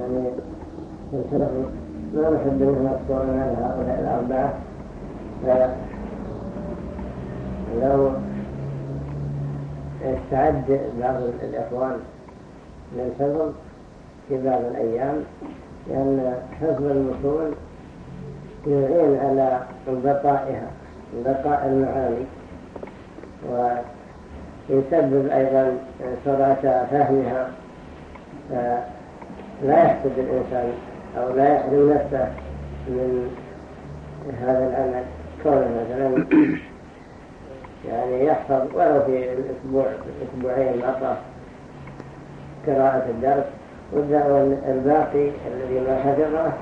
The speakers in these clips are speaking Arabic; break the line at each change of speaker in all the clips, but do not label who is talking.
يعني الفرق ما نحب منها يذكرون هؤلاء الأربعة. فلو استعد بعض الإخوان للحفظ في بعض الأيام لأن حفظ المتون يعين على بقائها بقاء المعاني ويسبب أيضا سرعة فهمها. لا يحسد الإنسان أو لا يحرم نفسه من هذا العمل كونه مثلا يعني يحفظ ولو في الأسبوع الأسبوعين مطر قراءة الدرس والباقي الذي ما حفظه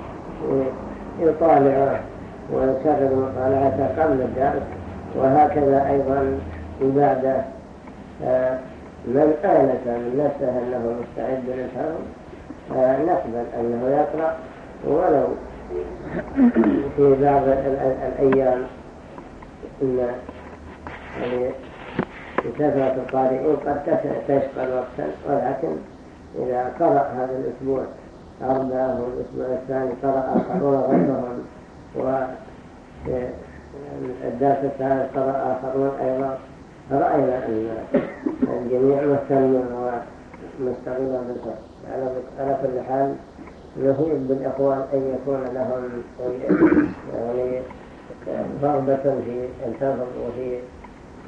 يطالعه ويكرر مطالعته قبل الدرس وهكذا أيضا بعد آه، من آنس من نفسه أنه مستعد للحرم نقبل أنه يقرأ ولو في بعض الأيام إن يعني كثرة القارئين قد تشقى وقتا ولكن إذا قرأ هذا الأسبوع أربعة والأسبوع الثاني قرأ آخرون غيرهم والدرس الثالث قرأ آخرون أيضا رأينا أن الجميع مهتم ومستغل بالفرق. على كل حال نهيب بالإخوان أن يكون لهم يعني رغبة في الحفظ وفي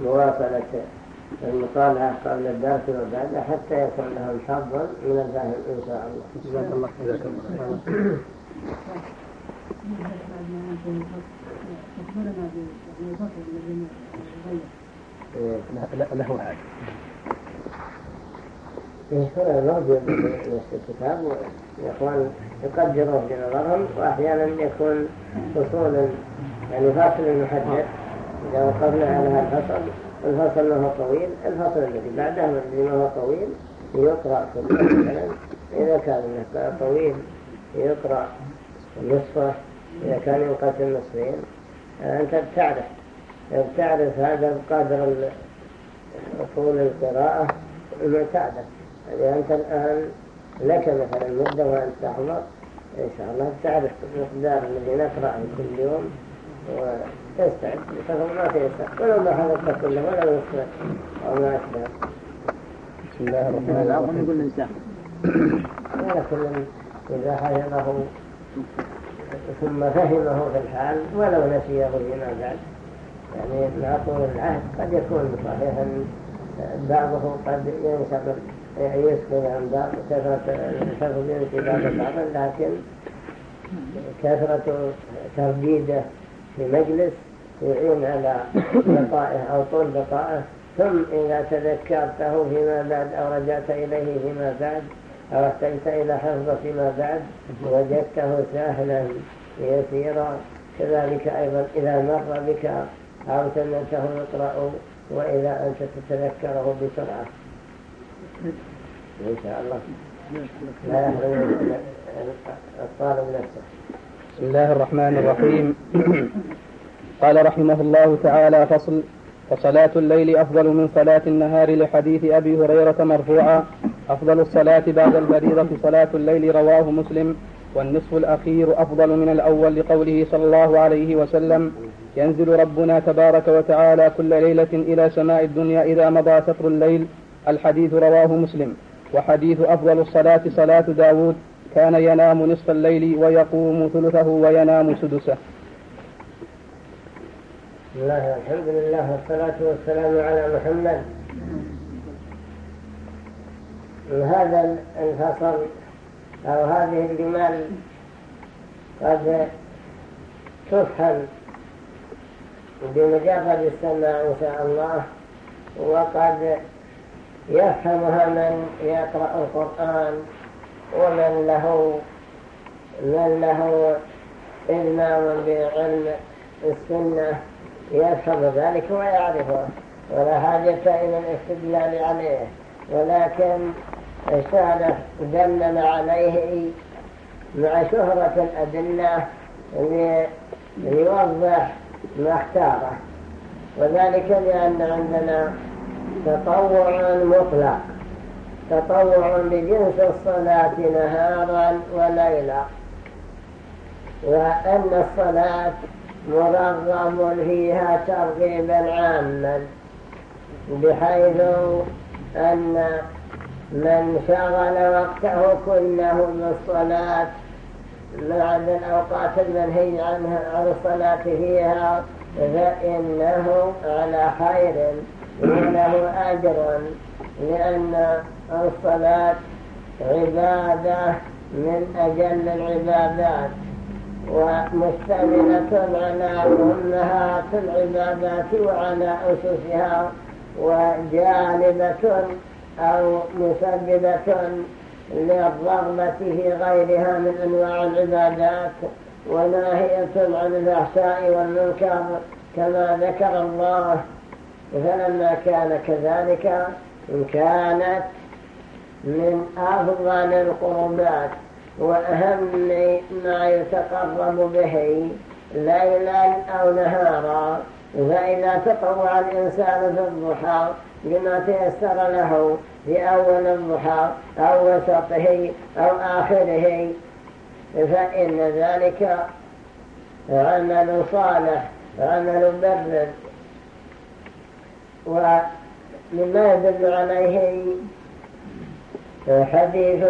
مواصلة المطالعة قبل الدرس وبعد حتى يكون لهم حظ من الفهم إن شاء الله. جزاك الله جزاك الله له هذا موجود في الكتاب والإخوان يقدرون بنظرهم وأحيانا يكون فصول يعني فاصل محدد إذا وقفنا على هذا الفصل الفصل هو طويل الفصل الذي بعده الذي هو طويل يقرأ مثلا إذا كان طويل يقرأ نصفه إذا كان ينقسم نصفين أنت تعرف تعرف هذا بقدر طول القراءة المعتادة يعني أنت الآن لك مثلا مدة وأنت تحضر إن شاء الله تعرف المقدار الذي نقرأه كل يوم وتستعد تفهم ما تيسر ولو ما حضرت كله ولا أو ما أشبه.
بسم الله الرحمن الرحيم. نقول الإنسان
ولا كل إذا حفظه ثم فهمه في الحال ولو نسيه فيما بعد. يعني مع طول العهد قد يكون صحيحا بعضه قد ينشغل يسكن عن بعض كثرة ينسي بعض بعضا لكن كثرة ترديده في مجلس يعين على بقائه أو طول بقائه ثم إذا تذكرته فيما بعد أو رجعت إليه فيما بعد أو احتجت إلى حفظه فيما بعد وجدته سهلا يسيرا كذلك أيضا إذا مر بك أو سمعته يقرأ وإذا أنت تتذكره بسرعة إن شاء الله لا يحرم الطالب نفسه
بسم الله الرحمن الرحيم. قال رحمه الله تعالى فصل فصلاة الليل أفضل من صلاة النهار لحديث أبي هريرة مرفوعا. أفضل الصلاة بعد الفريضة صلاة الليل رواه مسلم. والنصف الأخير أفضل من الأول لقوله صلى الله عليه وسلم ينزل ربنا تبارك وتعالى كل ليلة إلى سماء الدنيا إذا مضى سطر الليل. الحديث رواه مسلم. وحديث أفضل الصلاة صلاة داود كان ينام نصف الليل ويقوم ثلثه وينام سدسه.
بسم الله الحمد لله والصلاة والسلام على محمد. هذا الفصل أو هذه الجمال قد تفهم بمجرد السماع إن شاء الله وقد يفهمها من يقرأ القرآن ومن له من له إلمام بعلم السنة يفهم ذلك ويعرفه ولا حاجة إلى الاستدلال عليه. ولكن الشارع دلل عليه مع شهرة الأدلة ليوضح ما اختاره. وذلك لأن عندنا تطوع مطلق تطوع بجنس الصلاة نهارا وليلا. وأن الصلاة مرغم فيها ترغيبا عاما بحيث أن من شغل وقته كله بالصلاة بعد الأوقات المنهي عنها عن الصلاة فيها فإنه على خير. وله أجر لأن الصلاة عبادة من أجل العبادات ومشتملة على أمهات العبادات وعلى أسسها وجانبة أو مسببة للرغبة في غيرها من أنواع العبادات وناهية عن الأحساء والمنكر كما ذكر الله فلما كان كذلك كانت من أفضل القربات وأهم ما يتقرب به ليلا أو نهارا فإذا تطوع الإنسان في الضحى بما تيسر له في أول الضحى أو وسطه أو آخره فإن ذلك عمل صالح عمل بر. ومما يدل عليه حديث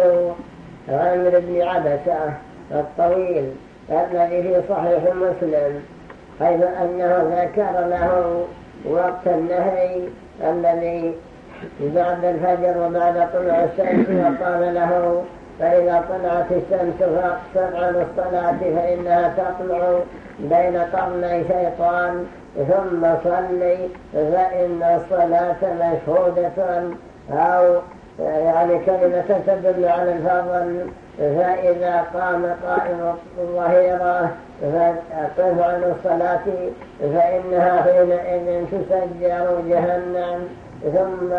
عمرو بن عبسة الطويل الذي في صحيح مسلم حيث أنه ذكر له وقت النهي الذي بعد الفجر وبعد طلوع الشمس وقال له فإذا طلعت الشمس فأقصر عن الصلاة فإنها تطلع بين قرني شيطان ثم صلي فإن الصلاة مشهودة أو يعني كلمة تدل على الفضل فإذا قام قائم الظهيرة فقف عن الصلاة فإنها حينئذ تسجر جهنم. ثم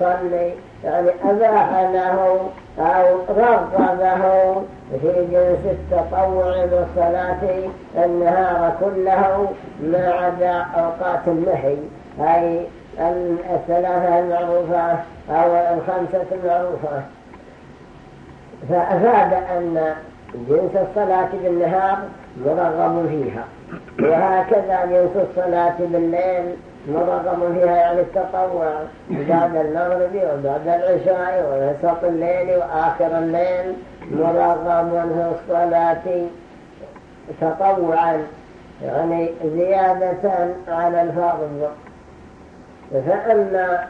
صلي. يعني أباح له أو رغبه في جنس التطوع بالصلاة النهار كله ما عدا أوقات النهي أي الثلاثة المعروفة أو الخمسة المعروفة. فأفاد أن جنس الصلاة بالنهار مرغم فيها. وهكذا جنس الصلاة بالليل مرغم فيها يعني التطوع بعد المغرب وبعد العشاء ووسط الليل وآخر الليل مرغم في الصلاة تطوعا يعني زيادة على الفرض فأما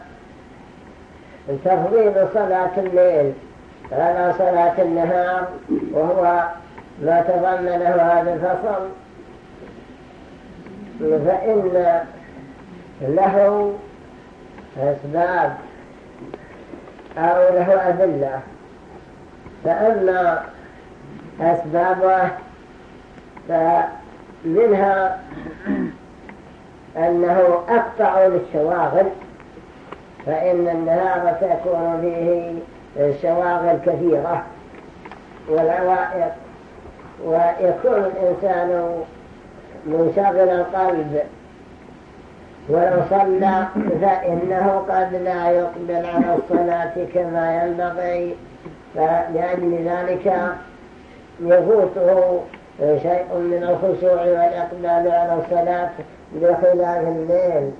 تفضيل صلاة الليل على صلاة النهار وهو ما تضمنه هذا الفصل فإن له أسباب أو له أدلة. فأما أسبابه فمنها أنه أقطع للشواغل فإن النهار تكون فيه شواغل كثيرة والعوائق ويكون الإنسان منشغل القلب ولو صلى فإنه قد لا يقبل على الصلاة كما ينبغي. فلأجل ذلك يفوته شيء من الخشوع والإقبال على الصلاة بخلاف الليل.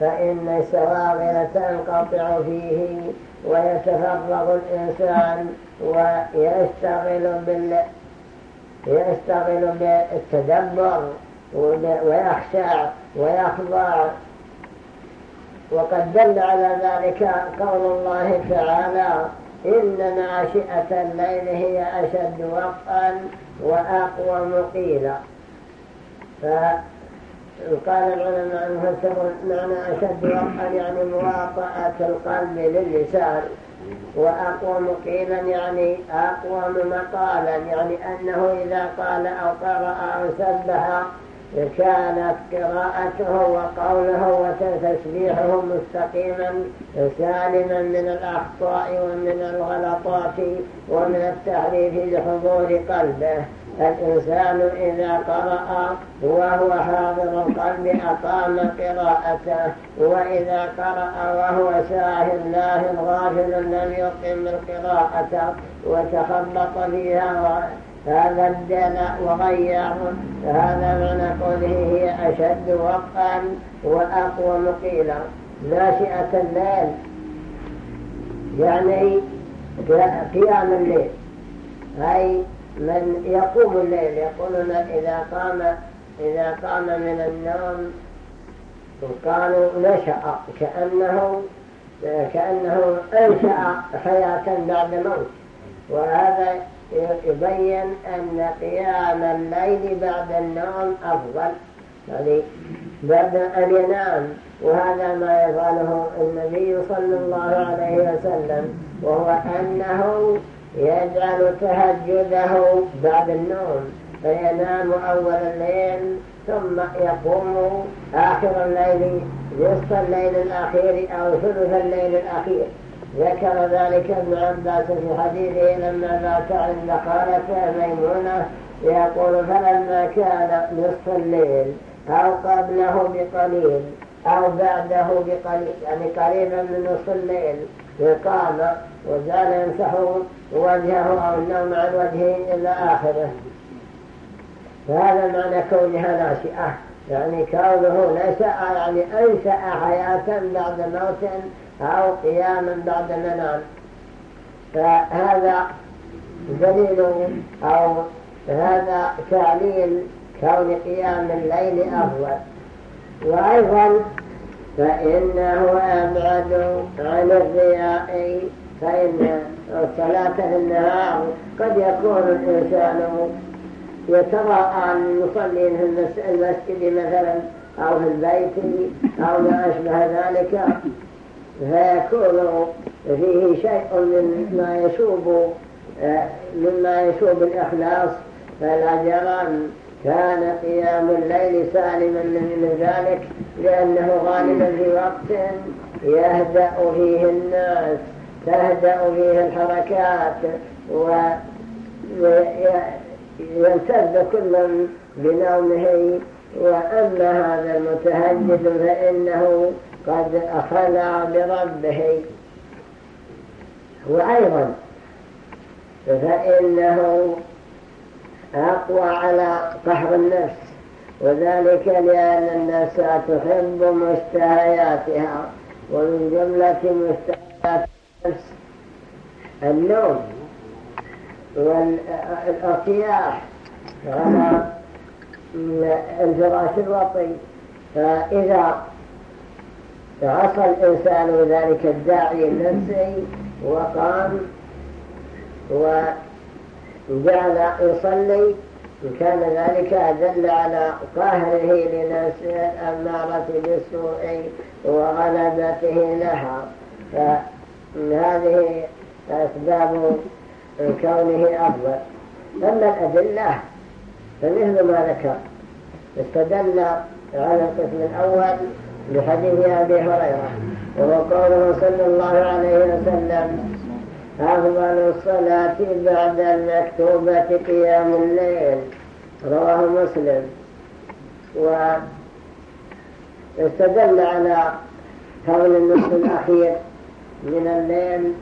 فإن الشواغل تنقطع فيه ويتفرغ الإنسان ويشتغل بال يشتغل بالتدبر ويخشع ويخضع وقد دل على ذلك قول الله تعالى إن ناشئة الليل هي أشد وقتا وأقوى مقيلا. فقال العلماء المفسرون معنى أشد وقتا يعني مواطأة القلب للسان وأقوى مقيلا يعني أقوى مقالا يعني أنه إذا قال أو قرأ أو سبح كانت قراءته وقوله وتسبيحه مستقيما سالما من الأخطاء ومن الغلطات ومن التعريف لحضور قلبه. الإنسان إذا قرأ وهو حاضر القلب أقام قراءته وإذا قرأ وهو ساهل لاهل غافل لم يقم القراءة وتخبط فيها هذا الدل وغير هذا معنى قوله هي أشد وقعا وأقوى مقيلا ناشئة الليل. يعني قيام الليل. أي من يقوم الليل يقولون إذا قام إذا قام من النوم قالوا نشأ. كأنه كأنه أنشأ حياة بعد موت وهذا يبين أن قيام الليل بعد النوم أفضل. يعني بعد أن ينام وهذا ما يفعله النبي صلى الله عليه وسلم وهو أنه يجعل تهجده بعد النوم. فينام أول الليل ثم يقوم آخر الليل نصف الليل الأخير أو ثلث الليل الأخير. ذكر ذلك ابن عباس في حديثه لما مات عند خالته ميمونة يقول فلما كان نصف الليل أو قبله بقليل أو بعده بقليل يعني قريبا من نصف الليل قام وجعل يمسح وجهه أو النوم عن وجهه إلى آخره. فهذا معنى كونها ناشئة يعني كونه نشأ يعني أنشأ حياة بعد موت أو قياما بعد منام. فهذا دليل أو هذا تعليل كون قيام الليل أفضل. وأيضا فإنه أبعد عن الرياء فإن الصلاة في النهار قد يكون الإنسان يتراءى المصلين في المسجد مثلا أو في البيت أو ما أشبه ذلك. فيكون فيه شيء مما يشوب مما يشوب الإخلاص فلا جرم كان قيام الليل سالما من ذلك لأنه غالبا في وقت يهدأ فيه الناس تهدأ فيه الحركات ويمتد كل بنومه وأما هذا المتهجد فإنه قد أخلع بربه. وأيضا فإنه أقوى على قهر النفس وذلك لأن النفس تحب مشتهياتها ومن جملة مشتهيات النفس النوم والارتياح على الفراش الوطي فإذا عصى الإنسان ذلك الداعي النفسي وقام وجعل يصلي كان ذلك أدل على قهره لنفسه الأمارة بالسوء وغلبته لها. فهذه أسباب كونه أفضل. أما الأدلة فمثل ما ذكر استدل على القسم الأول بحديث أبي هريرة وهو قوله صلى الله عليه وسلم أفضل الصلاة بعد المكتوبة قيام الليل. رواه مسلم. واستدل على فضل النصف الأخير من الليل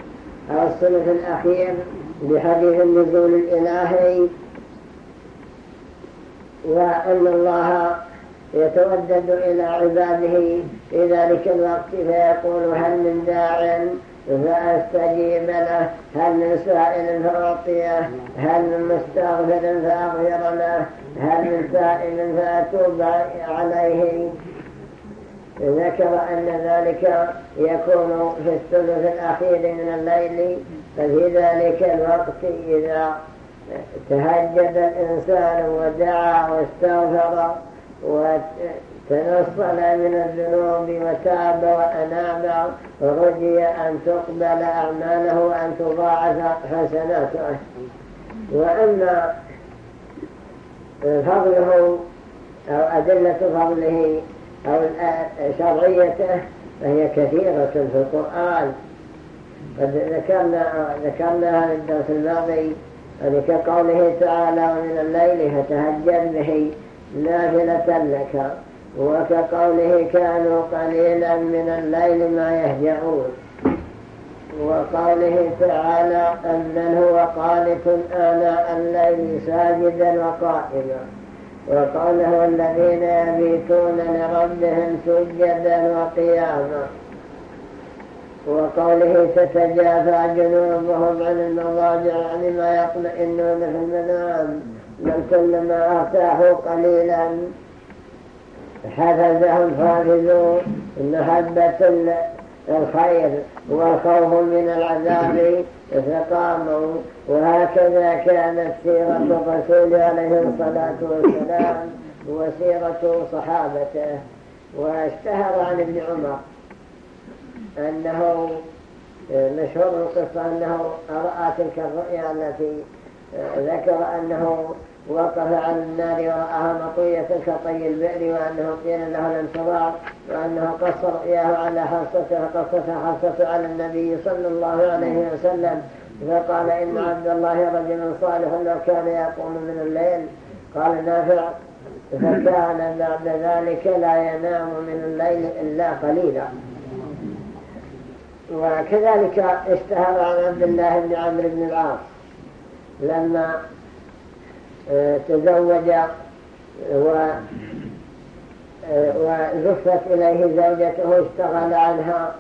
أو الثلث الأخير بحديث النزول الإلهي وأن الله يتودد إلى عباده في ذلك الوقت فيقول هل من داع؟ فأستجيب له. هل من سائل فأعطيه؟ هل من مستغفر فأغفر له؟ هل من سائل فأتوب عليه؟ ذكر أن ذلك يكون في الثلث الأخير من الليل ففي ذلك الوقت إذا تهجد الإنسان ودعا واستغفر وتنصل من الذنوب وتاب وأناب رجي أن تقبل أعماله وأن تضاعف حسناته. وأما فضله أو أدلة فضله أو شرعيته فهي كثيرة في القرآن. قد ذكرنا ذكرنا الدرس الماضي يعني كقوله تعالى ومن الليل فتهجد به نافلة لك وكقوله كانوا قليلا من الليل ما يهجعون. وقوله تعالى أمن هو قانت آناء الليل ساجدا وقائما. وقوله الذين يبيتون لربهم سجدا وقياما. وقوله تتجافى جنوبهم عن المضاجع يعني ما يطمئنون في المنام. بل كلما ارتاحوا قليلا حفزهم حافظوا محبة الخير والخوف من العذاب فقاموا وهكذا كانت سيرة الرسول عليه الصلاة والسلام وسيرة صحابته. واشتهر عن ابن عمر أنه مشهور القصة أنه رأى تلك الرؤيا التي ذكر أنه وقف على النار ورآها مطوية كطي البئر وأنه قيل له الانتظار وأنه قص رؤياه على حصته قصتها حصته على النبي صلى الله عليه وسلم. فقال إن عبد الله رجل صالح لو كان يقوم من الليل. قال نافع فكان بعد ذلك لا ينام من الليل إلا قليلا. وكذلك اشتهر عن عبد الله بن عمرو بن العاص. لما تزوج و وزفت إليه زوجته اشتغل عنها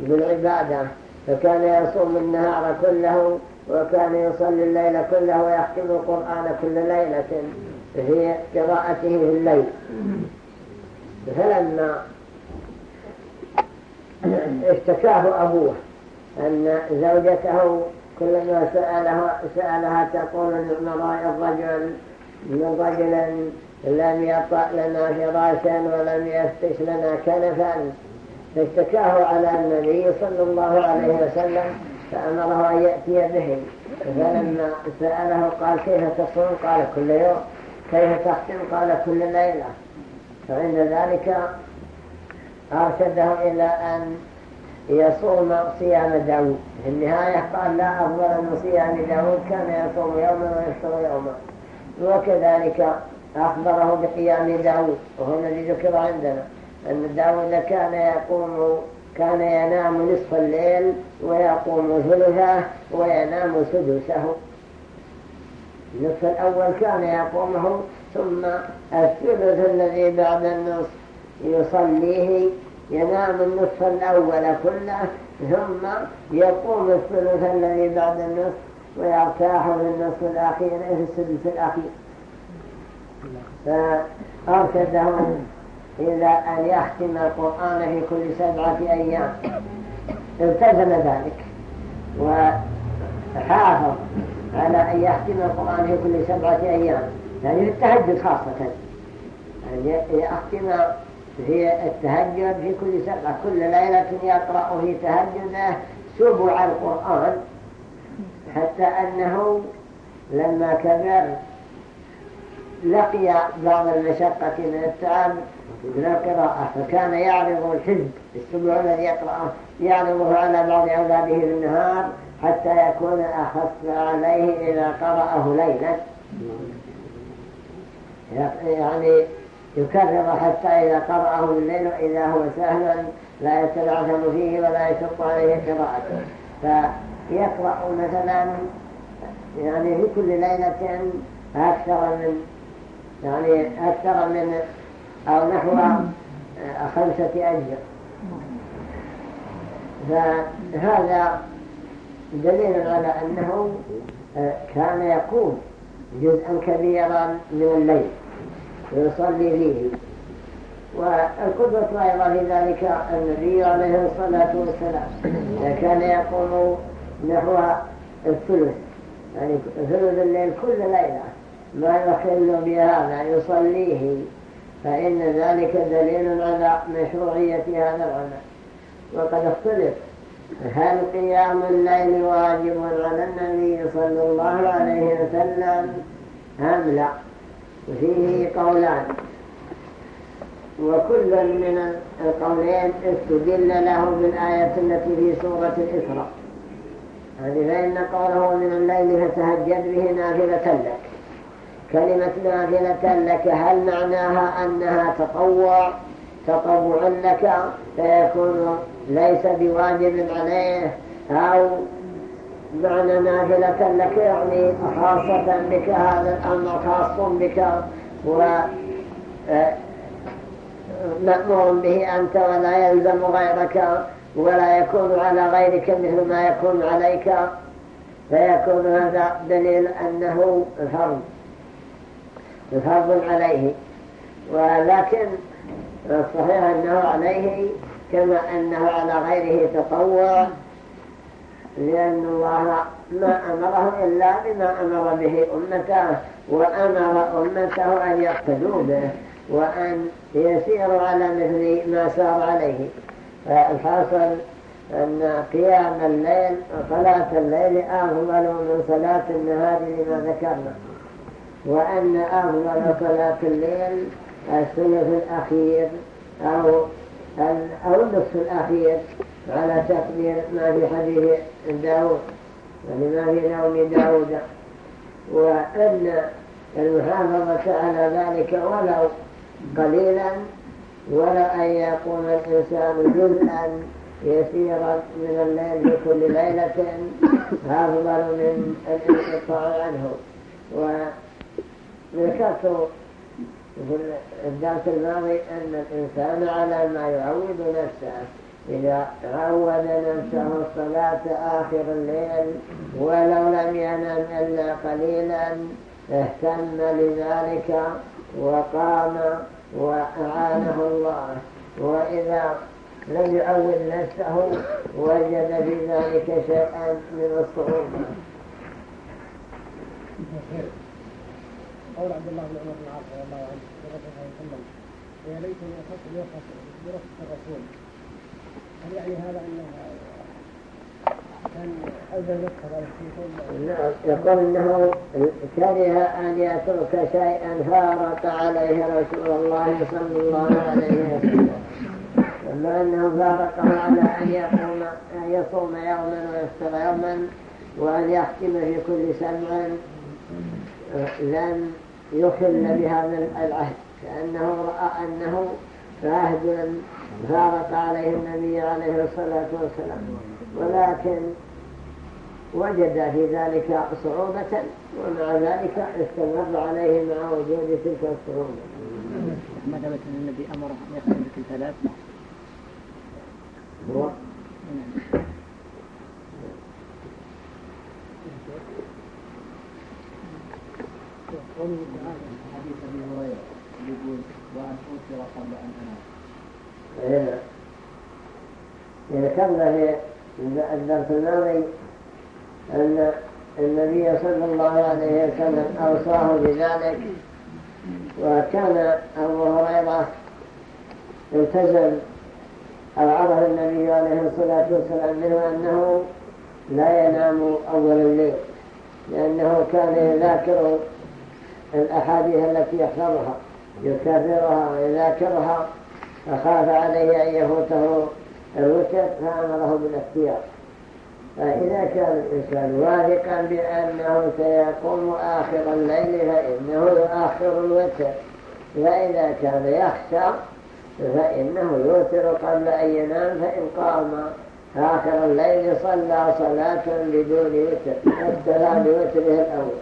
بالعبادة. فكان يصوم النهار كله وكان يصلي الليل كله ويختم القرآن كل ليلة في قراءته في الليل. فلما اشتكاه أبوه أن زوجته كلما سألها, سألها تقول للمرأة الرجل من رجل لم يطأ لنا فراشا ولم يفتش لنا كنفا. فاشتكاه على النبي صلى الله عليه وسلم فأمره أن يأتي به فلما سأله قال كيف تصوم؟ قال كل يوم. كيف تختم قال كل ليلة. فعند ذلك أرشده إلى أن يصوم صيام داود. في النهاية قال لا أفضل من صيام داود كان يصوم يوما ويفطر يوما. وكذلك أخبره بقيام داود وهو الذي ذكر عندنا أن داود كان يقوم كان ينام نصف الليل ويقوم ثلثه وينام سدسه. النصف الأول كان يقومه ثم الثلث الذي بعد النصف يصليه ينام النصف الأول كله ثم يقوم الثلث الذي بعد النصف ويرتاح في النصف الأخير في السدس الأخير. فأرشده إلى أن يختم القرآن في كل سبعة أيام. التزم ذلك وحافظ على أن يختم القرآن في كل سبعة أيام. يعني في التهجد خاصة. أن يختم في التهجد في كل سبعة كل ليلة يقرأ في تهجده سبع القرآن. حتى أنه لما كبر لقي بعض المشقة من التعب من القراءة فكان يعرض الحزب السبع الذي يقرأه يعرضه على بعض أولاده بالنهار حتى يكون أخف عليه إذا قرأه ليلا. يعني يكرر حتى إذا قرأه الليل إذا هو سهلا لا يتلعثم فيه ولا يشق عليه قراءته. فيقرأ مثلا يعني في كل ليلة أكثر من يعني أكثر من أو نحو خمسة أجزاء. فهذا دليل على أنه كان يقوم جزءا كبيرا من الليل. ويصلي فيه. والقدوة أيضا في ذلك النبي عليه الصلاة والسلام. كان يقوم نحو الثلث يعني ثلث الليل كل ليلة ما يخل بهذا يصليه فإن ذلك دليل على مشروعية هذا العمل. وقد اختلف هل قيام الليل واجب على النبي صلى الله عليه وسلم؟ أم لا؟ فيه قولان. وكل من القولين استدل له بالآية التي في سورة الإسراء. هذه فإن قوله من الليل فتهجد به نافلة لك. كلمة نافلة لك هل معناها أنها تطوع؟ تطوع لك فيكون ليس بواجب عليه أو معنى نافلة لك يعني خاصة بك هذا الأمر خاص بك و آه، به أنت ولا يلزم غيرك ولا يكون على غيرك مثل ما يكون عليك. فيكون هذا دليل أنه فرض فرض عليه. ولكن الصحيح أنه عليه كما أنه على غيره تطوع. لأن الله ما أمره إلا بما أمر به أمته وأمر أمته أن يقتدوا به وأن يسيروا على مثل ما سار عليه. فالحاصل أن قيام الليل وصلاة الليل أفضل من صلاة النهار لما ذكرنا. وأن أفضل صلاة الليل الثلث الأخير أو أو النصف الأخير. على تقدير ما في حديث داود ولما في نوم داود. وأن المحافظة على ذلك ولو قليلا ولا أن يقوم الإنسان جزءا يسيرا من الليل بكل ليلة أفضل من الانقطاع عنه. وذكرت في الدرس الماضي أن الإنسان على ما يعود نفسه. إذا عود نفسه الصلاة آخر الليل ولو لم ينم إلا قليلا اهتم لذلك وقام وأعانه الله. وإذا لم يعود نفسه وجد في ذلك شيئا من الصعوبة.
قول عبد الله بن عمر بن العاص رضي الله عنه يا ليتني أخذت برخص الرسول. هل يعني هذا أنه كان
نعم يقول إنه كره أن يترك شيئا فارق عليه رسول الله صلى الله عليه وسلم. أما أنه فارقه على أن يقوم أن يصوم يوما ويفطر يوما وأن يختم في كل سمع لم يخل بهذا العهد. كأنه رأى أنه عهد فارق عليه النبي عليه الصلاة والسلام. ولكن وجد في ذلك صعوبة ومع ذلك استمر عليه مع وجود تلك الصعوبة.
ما ثبت أن النبي أمره أن يخرج بكل ثلاث. هو؟ نعم. قوله تعالى حديث ابي هريره يقول وأن أوتر قبل أن أنام.
ذكرنا في الدرس الماضي أن النبي صلى الله عليه وسلم أوصاه بذلك وكان أبو هريرة التزم أو عرف النبي عليه الصلاة والسلام منه أنه لا ينام أول الليل لأنه كان يذاكر الأحاديث التي يحفظها يكررها ويذاكرها فخاف عليه أن يفوته الوتر فأمره بالاختيار. فإذا كان الإنسان واثقا بأنه سيقوم آخر الليل فإنه يؤخر الوتر. فإذا كان يخشى فإنه يوتر قبل أن ينام فإن قام آخر الليل صلى صلاة بدون وتر واكتفى بوتره الأول.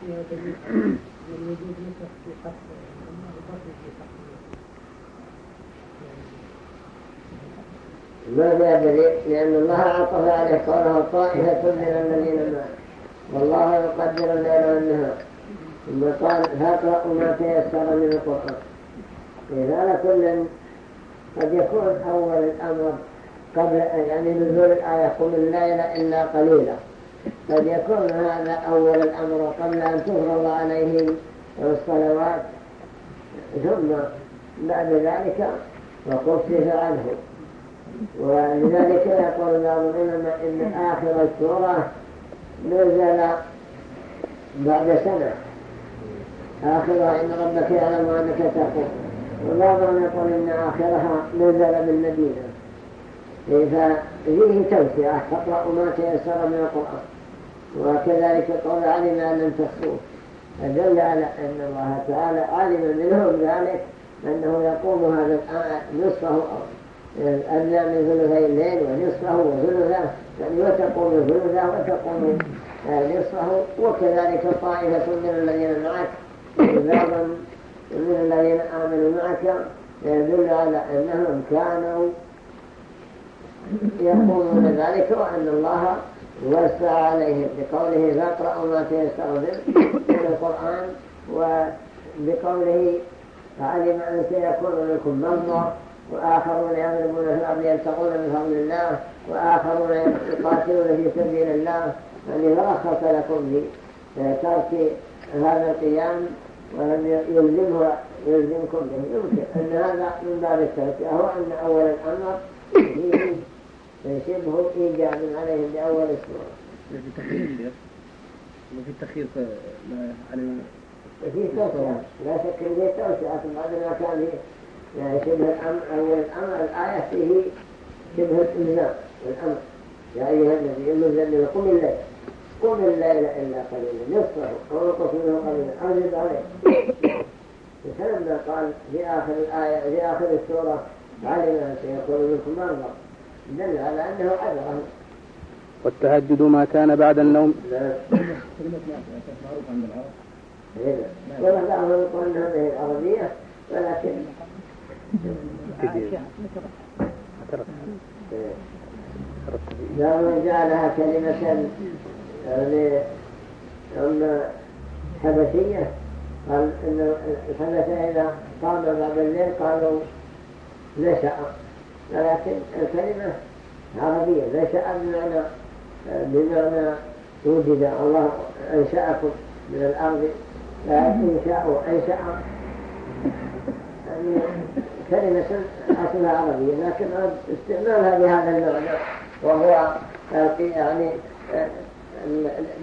فيها دليل ما دليل لأن الله عطف عليه قوله طائفة من الذين معه. والله يقدر الليل والنهار ثم قال فاقرأوا ما تيسر من القرآن. إذا كل قد يكون أول الأمر قبل يعني نزول الآية قم الليل إلا قليلا. قد يكون هذا أول الأمر قبل أن تفرض عليهم الصلوات. ثم بعد ذلك وقفف عنه. ولذلك يقول بعض العلماء إن آخر السورة نزل بعد سنة. آخرها إن ربك يعلم أنك تقول. وبعضهم يقول إن آخرها نزل بالمدينة. ففيه توسعة فاقرأوا ما تيسر من القرآن. وكذلك قول علم أن لم تخصوه فدل على أن الله تعالى علم منهم ذلك أنه يقوم هذا نصفه أدنى من ثلثي الليل ونصفه وثلثه يعني وتقوم ثلثه وتقوم نصفه وكذلك طائفة من الذين معك بعض من الذين آمنوا معك يدل على أنهم كانوا يقولون ذلك وأن الله وسع عليهم بقوله فاقرأوا ما تيسر من القرآن وبقوله علم أن سيكون منكم مرضى وآخرون يضربون في الأرض يلتقون من فضل الله وآخرون يقاتلون في سبيل الله. يعني فرخص لكم في ترك هذا القيام ولم يلزمه يلزمكم به. يمكن أن هذا من باب التوسعة هو أن أول الأمر شبه إيجاب عليهم بأول السورة
في تخيير وفي التخيير على
في توسعة. لا شك إن في توسعة. بعد ما كان يعني شبه الأمر أول الأمر الآية فيه شبه الإلزام والأمر يا أيها الذي المزل قم الليل. قم الليل إلا قليلا. نصفه أو نقص منه قليلا. أو زد عليه. فلما قال في آخر الآية في آخر السورة. علم أن سيكون منكم مرضى دل على أنه عذره
والتهجد ما كان بعد النوم.
لا. كلمة معروف عند العرب ولا بعضهم يقول به العربية ولكن لو جعلها كلمة لأم حبشية قال إن الحبشة إذا قام بعد الليل قالوا نشأ ولكن الكلمة عربية نشأ بمعنى بمعنى وجد الله أنشأكم من الأرض لا أنشأ يعني كلمة أصلها عربية لكن استعمالها بهذا المعنى وهو يعني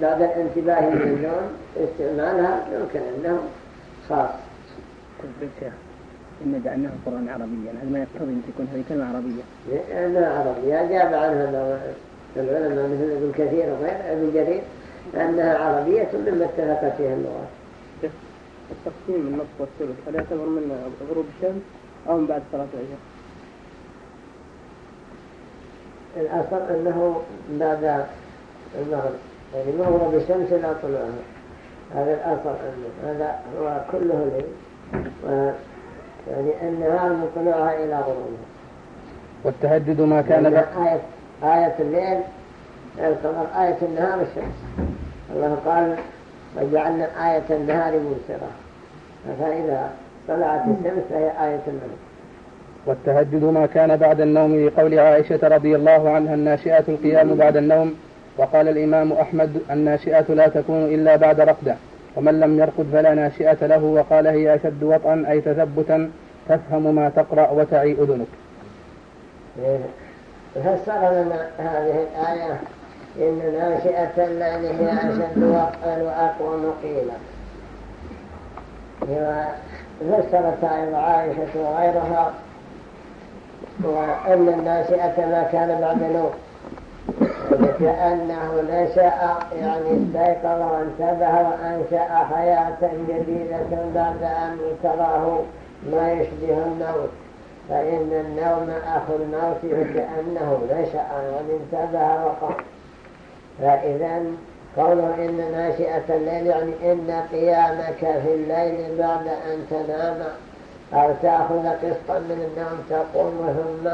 بعد الانتباه من النوم استعمالها يمكن أنه خاص.
إن جعلناه قرآن عربيا. هذا ما يقتضي أن تكون هذه كلمة عربية.
لأنها عربية. جاب عنها العلماء مثل ابن كثير وغير ابن جرير أنها عربية مما اتفقت فيها اللغات
التقسيم من النصف والثلث هل يعتبر من غروب الشمس أو من بعد صلاة العشاء؟
الأصل أنه بعد المغرب. يعني مغرب الشمس لا طلوعها. هذا الأصل أنه هذا هو كله ليل. يعني النهار من طلوعها إلى غروبها
والتهجد ما كان
يعني آية, آية الليل يعتبر آية النهار الشمس. الله قال وجعلنا آية النهار منصرة فإذا طلعت الشمس فهي آية النهار
والتهجد ما كان بعد النوم لقول عائشة رضي الله عنها الناشئة القيام بعد النوم. وقال الإمام أحمد الناشئة لا تكون إلا بعد رقدة. ومن لم يرقد فلا ناشئة له وقال هي أشد وطئا أي تثبتا تفهم ما تقرأ وتعي أذنك.
فسر لنا هذه الآية؟ إن ناشئة الليل هي أشد وطئا وأقوم قيلا فسرت أيضا عائشة وغيرها وأن الناشئة ما كان بعد نوم كأنه نشأ يعني استيقظ وانتبه وأنشأ حياة جديدة بعد أن تراه ما يشبه الموت. فإن النوم أخو الموت فكأنه نشأ وانتبه وقام فإذا قوله إن ناشئة الليل يعني إن قيامك في الليل بعد أن تنام أو تأخذ قسطا من النوم تقوم ثم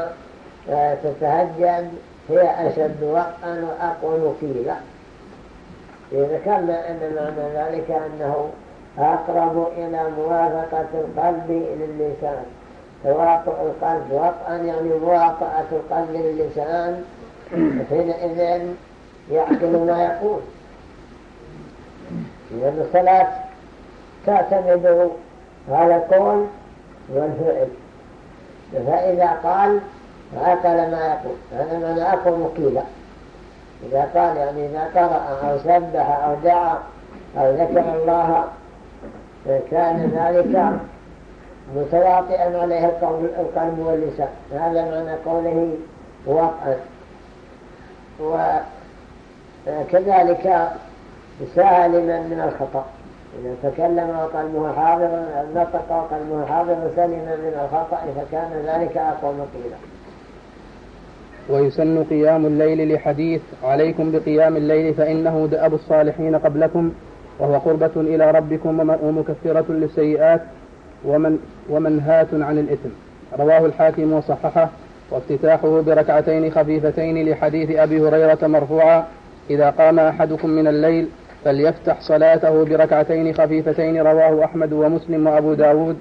تتهجد هي أشد وقعا وأقوم قيلا ذكرنا أن معنى ذلك أنه أقرب إلى موافقة القلب للسان تواطؤ القلب وقعا يعني مواطأة القلب للسان حينئذ يعقل ما يقول. لأن الصلاة تعتمد على القول والفعل. فإذا قال عقل ما يقول. هذا معنى أقول مقيلة إذا قال يعني إذا قرأ أو سبح أو دعا أو ذكر الله كان ذلك متواطئا عليه القلب واللسان. هذا معنى قوله وقعا وكذلك سالما من الخطأ. إذا تكلم وقلبه حاضر نطق وقلبه حاضر سلم من الخطأ فكان ذلك أقوم قيلا
ويسن قيام الليل لحديث عليكم بقيام الليل فإنه دأب الصالحين قبلكم وهو قربة إلى ربكم ومكفرة للسيئات ومن ومنهاة عن الإثم. رواه الحاكم وصححه وافتتاحه بركعتين خفيفتين لحديث أبي هريرة مرفوعا إذا قام أحدكم من الليل فليفتح صلاته بركعتين خفيفتين رواه أحمد ومسلم وأبو داود.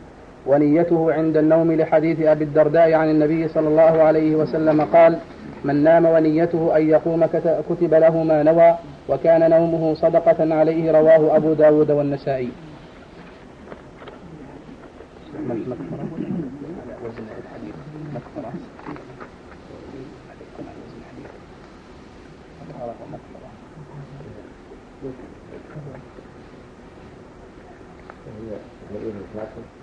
ونيته عند النوم لحديث أبي الدرداء عن النبي صلى الله عليه وسلم قال من نام ونيته أن يقوم كتب له ما نوى وكان نومه صدقة عليه رواه أبو داود والنسائي.
أقول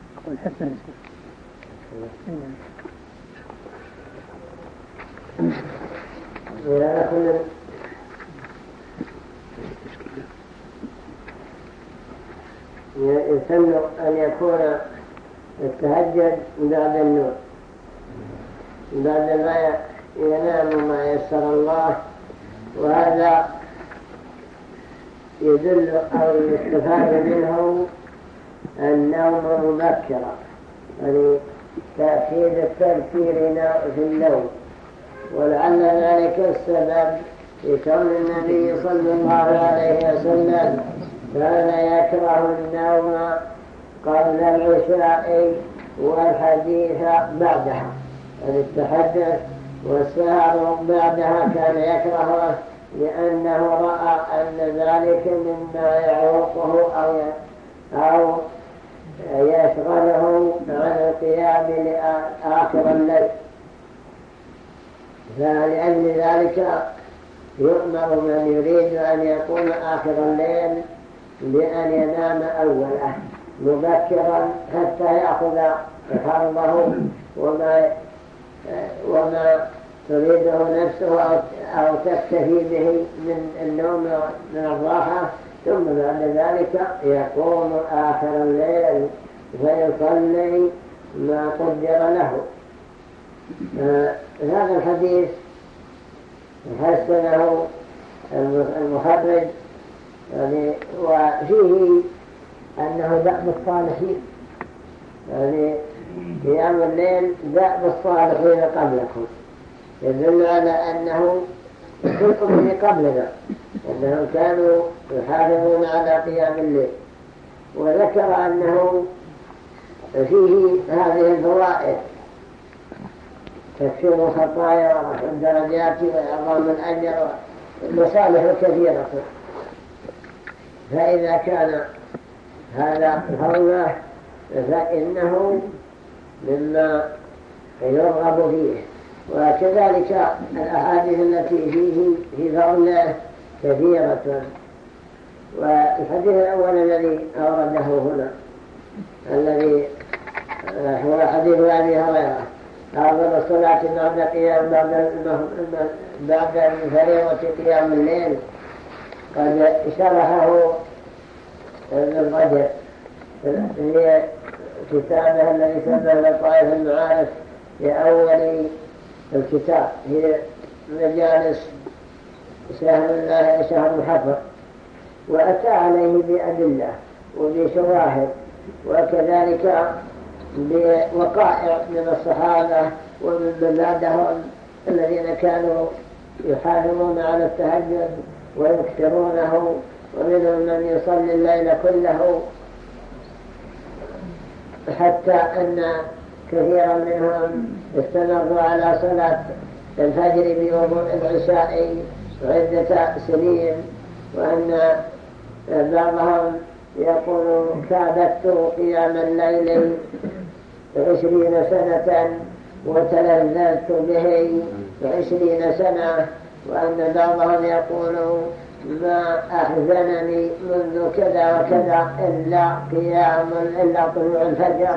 يسن أن يكون التهجد بعد النور بعد ما ينام ما يسر الله. وهذا يدل أو يستفاد منه النوم مبكرا. يعني تأكيد التذكير في النوم. ولعل ذلك السبب في كون النبي صلى الله عليه وسلم كان يكره النوم قبل العشاء والحديث بعدها. يعني التحدث والسهر بعدها كان يكرهه لأنه رأى أن ذلك مما يعوقه أو أو يشغله عن القيام لآخر الليل. فلأجل ذلك يؤمر من يريد أن يقوم آخر الليل بأن ينام أوله مبكرا حتى يأخذ حربه وما وما تريده نفسه أو تكتفي به من النوم من الراحة. ثم بعد ذلك يقوم آخر الليل فيصلي ما قدر له. آه، هذا الحديث حسنه المخرج يعني وفيه أنه دأب الصالحين. يعني قيام الليل دأب الصالحين قبلكم يدل على أنه الأمم قبلنا. أنهم كانوا يحافظون على قيام الليل وذكر أنه فيه هذه الفوائد تكفير الخطايا ورفع الدرجات وإعظام الأجر المصالح كثيرة فإذا كان هذا فضله فإنه مما يرغب فيه وكذلك الأحاديث التي فيه في فضله كثيرة. والحديث الأول الذي أورده هنا الذي هو حديث أبي هريرة. أفضل الصلاة بعد قيام بعد الفريضة قيام الليل. قد شرحه ابن الرجل في كتابه الذي سماه لطائف المعارف في أول الكتاب هي مجالس شهر شهر محفظ وأتى عليه بأدلة وبشواهد وكذلك بوقائع من الصحابة ومن بعدهم الذين كانوا يحافظون على التهجد ويكثرونه. ومنهم من يصلي الليل كله. حتى أن كثيرا منهم استمروا على صلاة الفجر بوضوء العشاء عدة سنين وأن بعضهم يقول كابدت قيام الليل عشرين سنة وتلذذت به عشرين سنة وأن بعضهم يقول ما أحزنني منذ كذا وكذا إلا قيام إلا طلوع الفجر.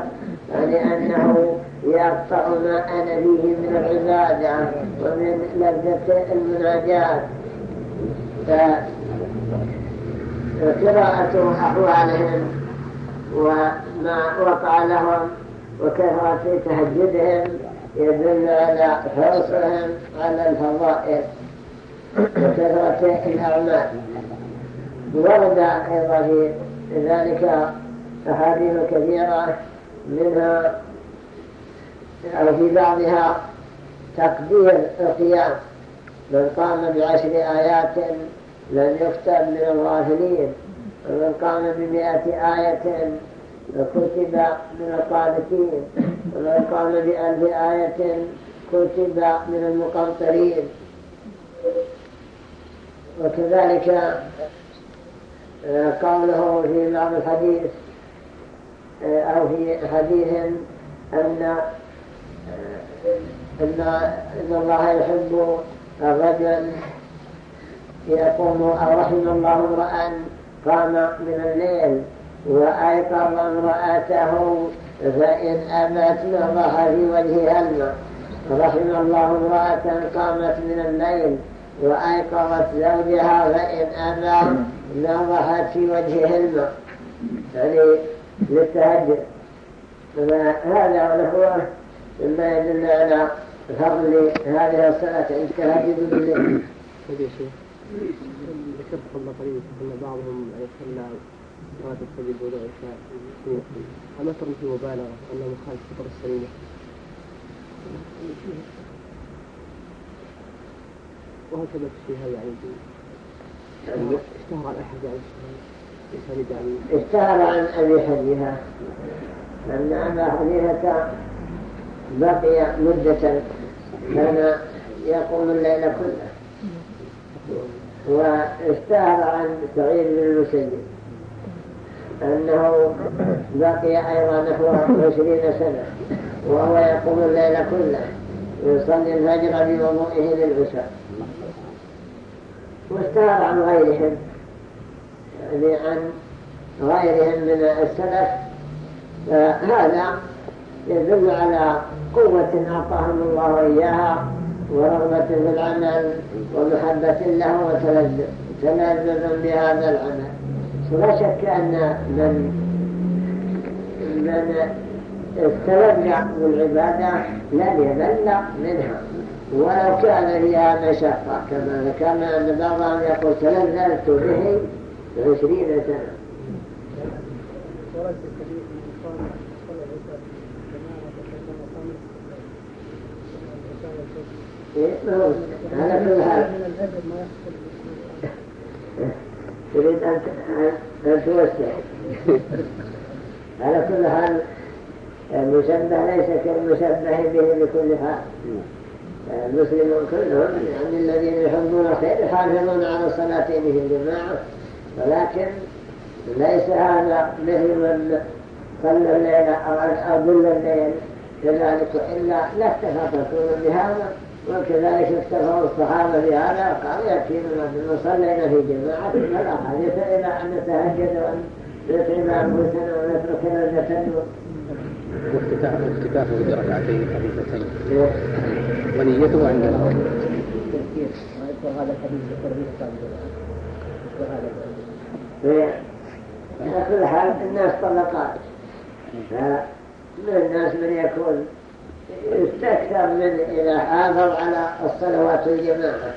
لأنه يقطع ما أنا فيه من العبادة ومن لذة المناجات فقراءة أحوالهم وما وقع لهم وكثرة تهجدهم يدل على حرصهم على الفضائل وكثرة الأعمال. ورد أيضا في ذلك أحاديث كثيرة منها أو في بعضها تقدير القيام. من قام بعشر آيات لن يكتب من الغافلين ومن قام بمئة آية كتب من القانتين. ومن قام بألف آية كتب من المقنطرين. وكذلك آه، قوله في بعض الحديث أو في حديث أن آه، أن إن الله يحب الرجل يقوم أو رحم الله امرأ قام من الليل وأيقظ امرأته فإن أبت نضح في وجهها الماء رحم الله امرأة قامت من الليل وأيقظت زوجها فإن أبى نضحت في وجهه الماء يعني للتهجد هذا هو مما يدل على فضل هذه الصلاة. التهجد بالليل
ذكرت قبل قليل أن بعضهم يصلى صلاة الفجر بوضوء العشاء هل مثلا في مبالغة أنه مخالف الفطر السليمة؟ ثبت في هذا يعني اشتهر عن أحد يعني.
اشتهر عن أبي حنيفة. أن أبا حنيفة بقي مدة كان يقوم الليل كله. واشتهر عن سعيد بن المسيب أنه بقي أيضا نحو عشرين سنة وهو يقوم الليل كله ويصلي الفجر بوضوئه للعشاء. واشتهر عن غيرهم عن غيرهم من السلف. فهذا يدل على قوة أعطاهم الله إياها ورغبة في العمل ومحبة له وتلذذ بهذا العمل. ولا شك أن من من استمتع بالعبادة لن يمل منها. ولو كان فيها مشقة كما ذكرنا أن بعضهم يقول تلذذت به عشرين سنة على كل حال تريد أن توسع على كل حال المشبه ليس كالمشبه به بكل حال المسلمون كلهم يعني الذين يحبون الخير يحافظون على صلاتين في الجماعة ولكن ليس هذا مثل من صلى الليل أو أضل الليل كذلك إلا لا اكتفى بهذا وكذلك اكتفوا الصحابة بهذا وقالوا يكفينا بما صلينا في جماعة فلا حديث إلى أن نتهجد وأن نتعب أنفسنا ونترك لذة النور
وافتتاحه بركعتين خفيفتين ونيته عند الأرض
هذا الحديث على كل حال الناس طلقات. فمن الناس من يكون يستكثر من إذا حافظ على الصلوات الجماعة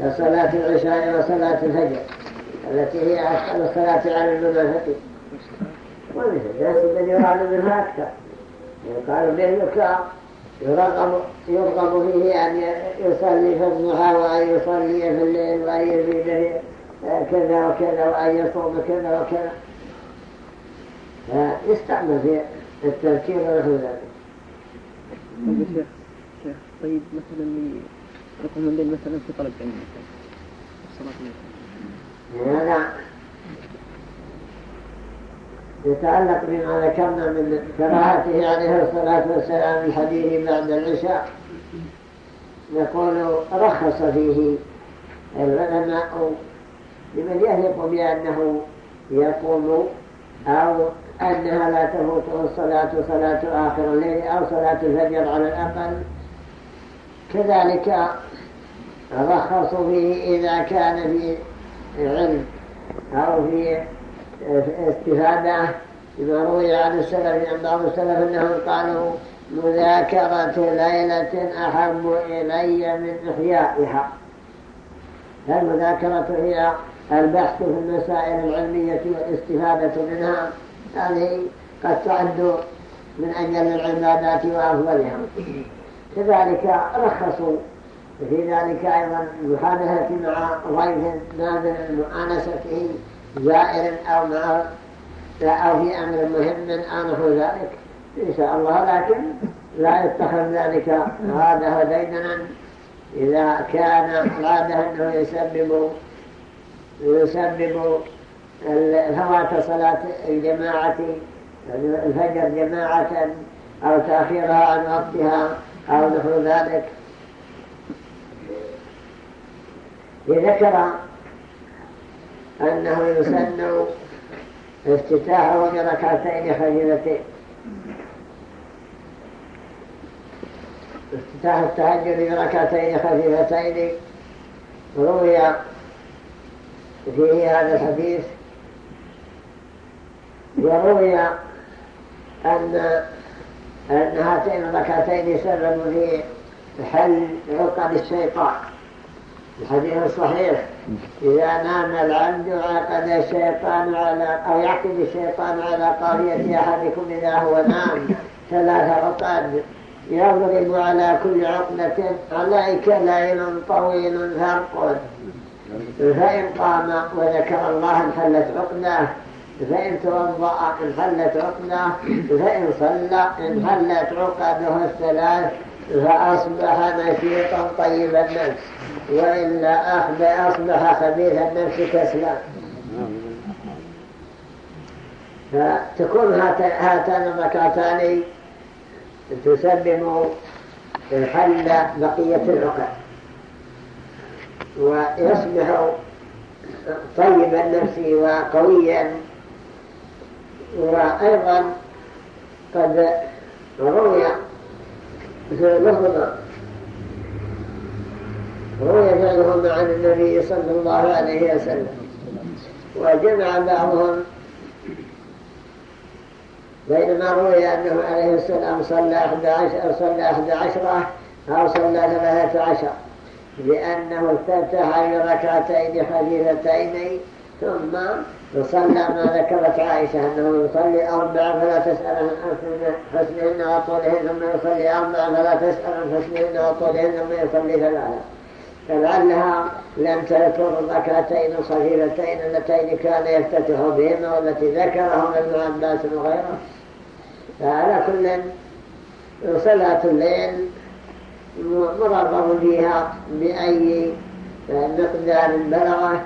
كصلاة العشاء وصلاة الفجر التي هي أفضل الصلاة على المنافقين. ومثل الناس من يراد منها أكثر. يقال به الذكاء يرغب, يرغب فيه أن يصلي في الضحى وأن يصلي في الليل وأن يزيد كذا وكذا وأن يصوم كذا وكذا. فيستعمل في التذكير ونحو ذلك.
طيب طيب مثلا يقوم الليل مثلا في طلب علم
الصلاة هذا يتعلق بما ذكرنا من كراهته عليه الصلاة والسلام الحديث بعد العشاء. نقول رخص فيه العلماء لمن يثق بأنه يقوم أو أنها لا تفوته الصلاة صلاة آخر الليل أو صلاة الفجر على الأقل. كذلك رخصوا فيه إذا كان في علم أو في استفادة بما روي عن السلف عن بعض السلف أنهم قالوا مذاكرة ليلة أحب إلي من إحيائها. فالمذاكرة هي البحث في المسائل العلمية والاستفادة منها هذه قد تعد من أجل العبادات وأفضلها. كذلك رخصوا في ذلك أيضا المحادثة مع ضيف نادر المؤانسة زائر أو مع أو في أمر مهم أو نحو ذلك. إن شاء الله لكن لا يتخذ ذلك هذا ديدنا إذا كان العادة أنه يسبب يسبب فوات صلاة الجماعة الفجر جماعة أو تأخيرها عن وقتها أو نحو ذلك. ذكر أنه يسن افتتاحه بركعتين خفيفتين افتتاح التهجد بركعتين خفيفتين روي فيه هذا الحديث وروي أن أن هاتين الركعتين سبب في حل عقد الشيطان. الحديث الصحيح إذا نام العبد عقد الشيطان على أو يعقد الشيطان على قرية أحدكم إذا هو نام ثلاث عقد. يضرب على كل عقدة عليك ليل طويل فرق. فإن قام وذكر الله انحلت عقده فإن توضأ انحلت عقده فإن صلى انحلت عقده الثلاث فأصبح نشيطا طيب النفس وإلا أصبح خبيث النفس كسلا. فتكون هاتان الركعتان تسبب حل بقية العقد ويصبح طيب النفس وقويا. وأيضا قد روي في لفظ روي فعلهم عن النبي صلى الله عليه وسلم. وجمع بعضهم بينما روي أنه عليه السلام صلى أحد عشر, صلى أحد عشرة أو صلى ثلاثة عشر. لأنه افتتح بركعتين خفيفتين ثم صلى ما ذكرت عائشة أنه يصلي أربعة فلا تسأل عن حسنهن وطولهن ثم يصلي أربعة فلا تسأل عن حسنهن وطولهن ثم يصلي ثلاثة. فلعلها لم تذكر الركعتين الصغيرتين اللتين كان يفتتح بهن والتي ذكرهما ابن عباس وغيره. فعلى كل صلاة الليل مرغب فيها بأي مقدار بلغه.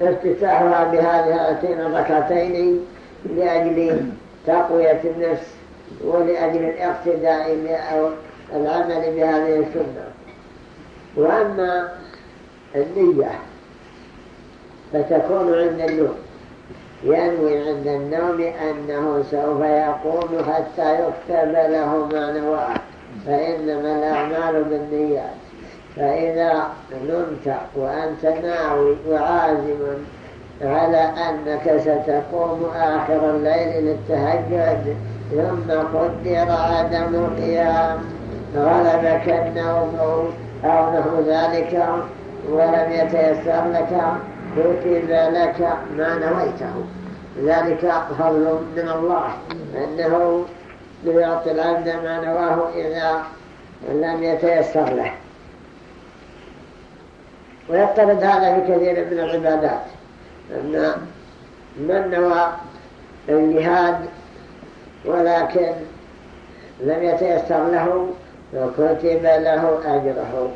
وافتتاحها بهذه هاتين الركعتين لأجل تقوية النفس ولأجل الاقتداء العمل بهذه السنة. وأما النية فتكون عند النوم ينوي عند النوم أنه سوف يقوم حتى يكتب له ما نواه فإنما الأعمال بالنيات. فإذا نمت وأنت ناوي وعازم على أنك ستقوم آخر الليل للتهجد ثم قدر عدم القيام غلبك النوم أو نحو ذلك ولم يتيسر لك كتب لك ما نويته. ذلك فضل من الله. أنه ليعطي العبد ما نواه إذا لم يتيسر له. ويقترد هذا في كثير من العبادات. أن من نوى الجهاد ولكن لم يتيسر له وكتب له أجره.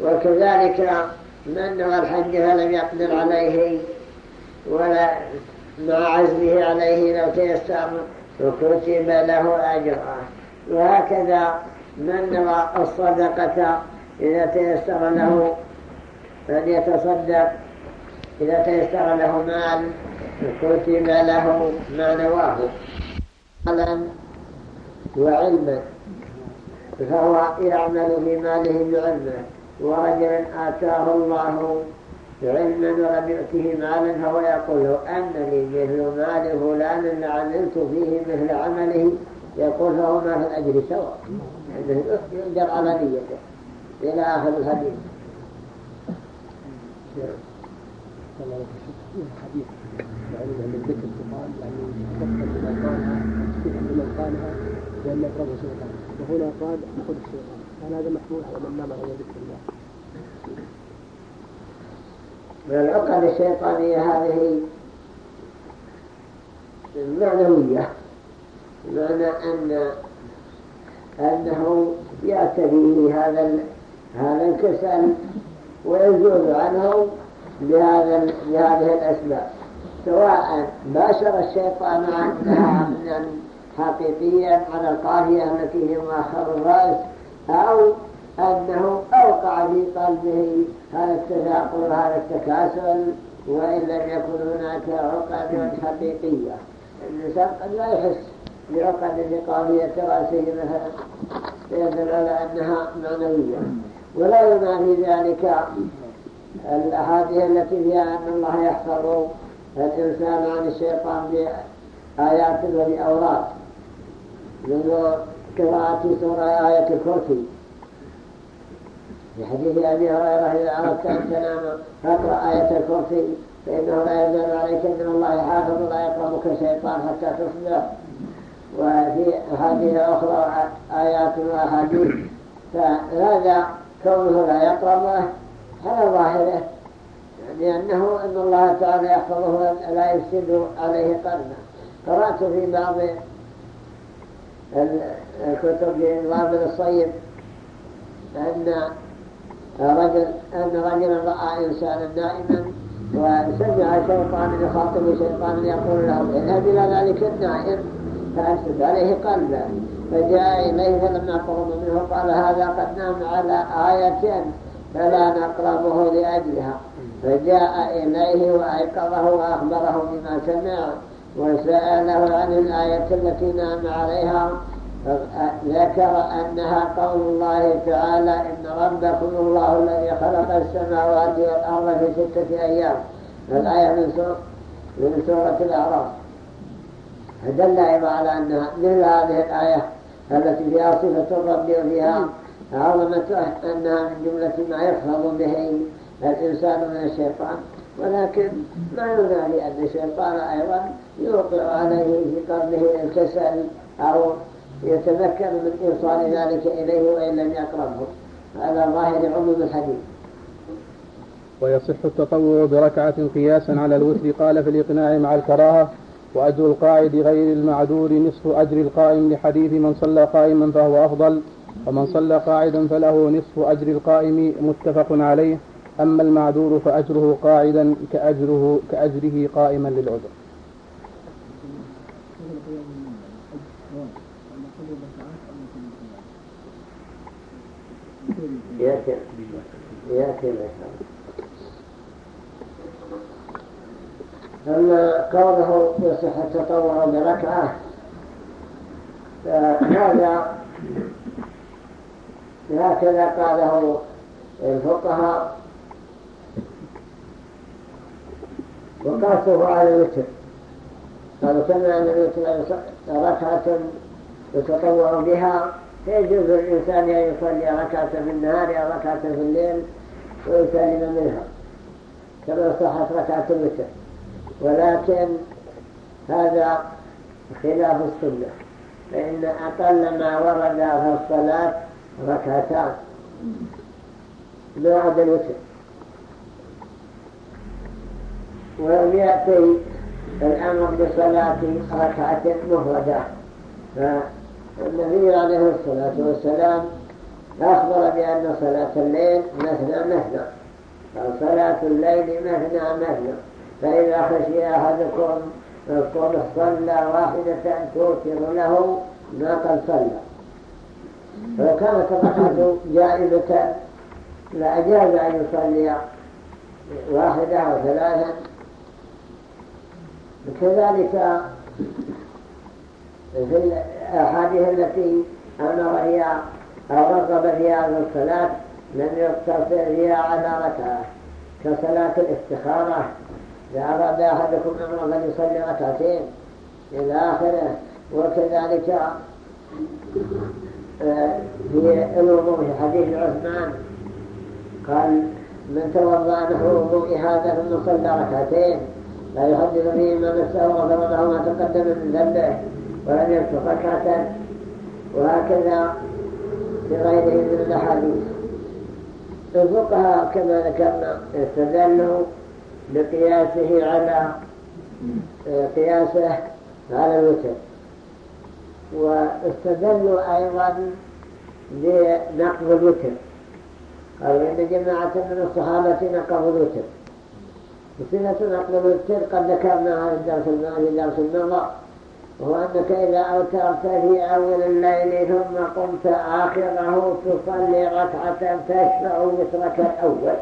وكذلك من نوى الحج فلم يقدر عليه ولا مع عزمه عليه لو تيسر وكتب له أجره وهكذا من نوى الصدقة إذا تيسر له أن يتصدق إذا تيسر له مال كتب له ما نواه. مالا وعلما فهو يعمل في ماله بعلمه. ورجل آتاه الله علما ولم يؤته مالا فهو يقول له أن لي مثل مال فلان لعملت فيه مثل عمله يقول فهو ما في الأجر سواء. يعني ينجر على نيته إلى آخر الحديث.
الحديث يعني أن الذكر تقال يعني تفهم لمن قالها تفهم لمن قالها لأن أقربه شيطان وهنا قال خذ الشيطان كان هذا محمول على من نام على ذكر الله.
من العقد الشيطانية هذه معنوية بمعنى أن أنه يعتريه هذا هذا الكسل ويزول عنه بهذا بهذه الأسباب. سواء باشر الشيطان عنها حقيقيا على القافية التي هي مؤخر الرأس أو أنه أوقع في قلبه هذا التثاقل وهذا التكاسل وإن لم يكن هناك عقد حقيقية. الإنسان قد لا يحس بعقد في قافية رأسه مثلا فيدل على أنها معنوية. ولا ينافي ذلك الأحاديث التي فيها أن الله يحفظ الإنسان عن الشيطان بآيات وبأوراد منذ قراءة سورة آية الكرسي. في حديث أبي هريرة إذا أردت أن تنام فاقرأ آية الكرسي فإنه لا يزال عليك إن الله يحافظ ولا يقربك الشيطان حتى تصبح وفي أحاديث أخرى آيات وأحاديث فهذا كونه لا يقربه على ظاهره لأنه أن الله تعالى يحفظه لا يفسد عليه قرنا قرأت في بعض الكتب للوابل الصيب أن رجل أن رجلا رأى إنسانا نائما وسمع شيطان يخاطب شيطانا يقول له اذهب إلى ذلك النائم. فأسد عليه قلبه فجاء إليه فلما قرب منه قال هذا قد نام على آية فلا نقربه لأجلها. فجاء إليه وأيقظه وأخبره بما سمع وسأله عن الآية التي نام عليها ذكر أنها قول الله تعالى إن ربكم الله الذي خلق السماوات والأرض في ستة أيام. الآية من سورة, من سورة الأعراف. أيضا على أنها مثل هذه الآية التي فيها صفة الرب وفيها عظمة أنها من جملة ما يحفظ به الإنسان من الشيطان. ولكن ما ينافي أن الشيطان أيضا يوقع عليه في قلبه الكسل أو يتذكر من إيصال ذلك إليه وإن لم يقربه. هذا ظاهر عموم الحديث.
ويصح التطوع بركعة قياسا على الوتر قال في الإقناع مع الكراهة وأجر القاعد غير المعذور نصف أجر القائم لحديث من صلى قائما فهو أفضل ومن صلى قاعدا فله نصف أجر القائم متفق عليه. أما المعذور فأجره قاعدا كأجره, كأجره قائما للعذر.
يأتي أما كونه يصح التطوع بركعة فهذا هكذا قاله الفقهاء وقاسه على الوتر قالوا كما أن الوتر ركعة يتطوع بها فيجوز الإنسان أن يصلي ركعة في النهار أو ركعة في الليل ويسلم منها كما صحت ركعة الوتر ولكن هذا خلاف السنة فإن أقل ما ورد في الصلاة ركعتان بعد الوتر. ولم يأتي الأمر بصلاة ركعة مفردة. فالنبي عليه الصلاة والسلام أخبر بأن صلاة الليل مثنى مثنى. فصلاة الليل مثنى مثنى. فإذا خشي أحدكم الصبح صلى واحدة توتر له ما قد صلى. فلو كانت الركعة جائزة. لأجاز أن يصلي واحدة أو ثلاثة. كذلك في الأحاديث التي أمر فيها أو رغب فيها في الصلاة لم يقتصر فيها على ركعة كصلاة الاستخارة. إذا أراد أحدكم أمر فليصلي ركعتين إلى آخره وكذلك آه، في الوضوء في حديث عثمان قال من توضأ نحو وضوء هذا ثم صلى ركعتين. لا يحدث فيهما نفسه وغفر له ما تقدم من ذنبه ولم يكتب ركعة وهكذا في غيره من الأحاديث. الفقهاء كما ذكرنا استدلوا بقياسه على قياسه على الوتر واستدلوا أيضا بنقض الوتر. قالوا إن جماعة من الصحابة نقضوا الوتر. وصفة نقض الوتر قد ذكرناها في درس الماضي وهو أنك إذا أوترت في أول الليل ثم قمت آخره تصلي ركعة تشفع وترك الأول.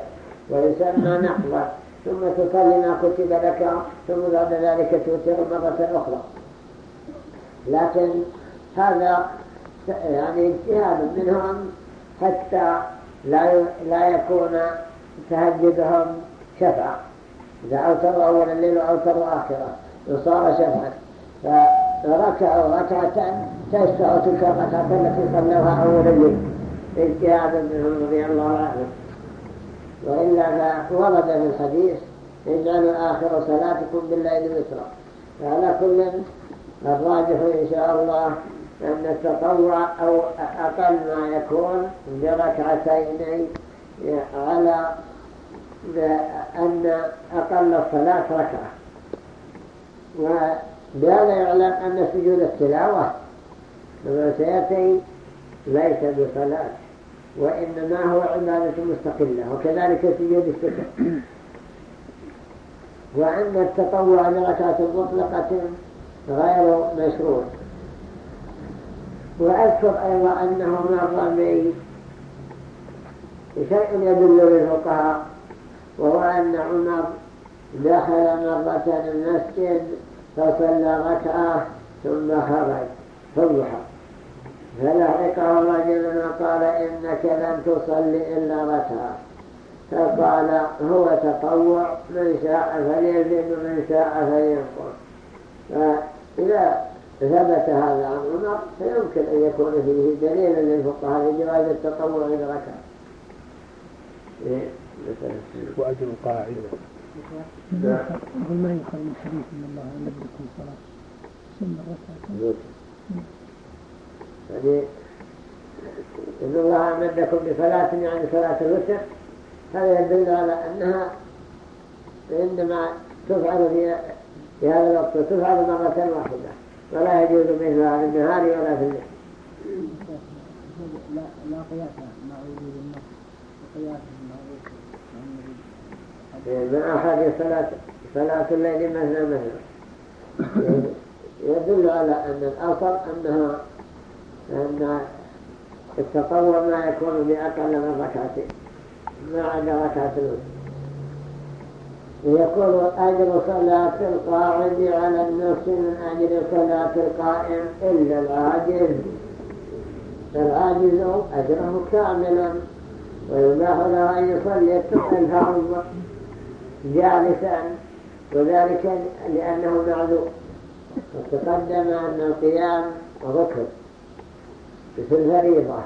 ويسمى نقضا. ثم تصلي ما كتب لك ثم بعد ذلك توتر مرة أخرى. لكن هذا يعني اجتهاد منهم حتى لا لا يكون تهجدهم شفع. إذا أوتروا أول الليل وأوتروا آخره وصار شفعا. فركعوا ركعة تشفع تلك الركعة التي صلوها أول الليل. اجتهادا منهم رضي الله عنه. وإلا ورد في الحديث اجعلوا آخر صلاتكم بالليل وترا فعلى كل الراجح إن شاء الله أن التطوع أو أقل ما يكون بركعتين على أن أقل الصلاة ركعة. وبهذا يعلم أن سجود التلاوة كما سيأتي ليس بصلاة وإنما هو عبادة مستقلة وكذلك سجود الشكر وأن التطوع بركعة مطلقة غير مشروع. وأذكر أيضا أنه مر بي شيء يدل للفقهاء وهو أن عمر دخل مرة المسجد فصلى ركعة ثم خرج في الضحى فلحقه رجل وقال إنك لن تصلي إلا ركعة. فقال هو تطوع من شاء فليزيد من شاء فلينقص. فإذا ثبت هذا عن عمر فيمكن أن يكون فيه دليل للفقهاء لجواز التطوع إذا ركع
إيه، وأجر قاعدة
يقول ما يؤخذ من حديث ان الله يمدكم صلاه سنه ركعه
يعني إن الله أمدكم بصلاة يعني صلاة الوتر هذا يدل على أنها عندما تفعل في في هذا الوقت تفعل مرة واحدة ولا يجوز مثلها في النهار ولا في الليل.
لا لا قياس مع وجود النص قياس. مع
وجود مع أحد صلاة صلاة الليل مثلا مثلا. يدل على أن الأصل أنها أن التطور ما يكون بأقل من ركعتين ما عدا ركعة ويكون أجر صلاة القاعد على النفس من أجر صلاة القائم إلا العاجز. العاجز أجره كاملا. ويباح له أن يصلي الفرض. جالسا وذلك لأنه معذور. وتقدم أن القيام ركن في الفريضة.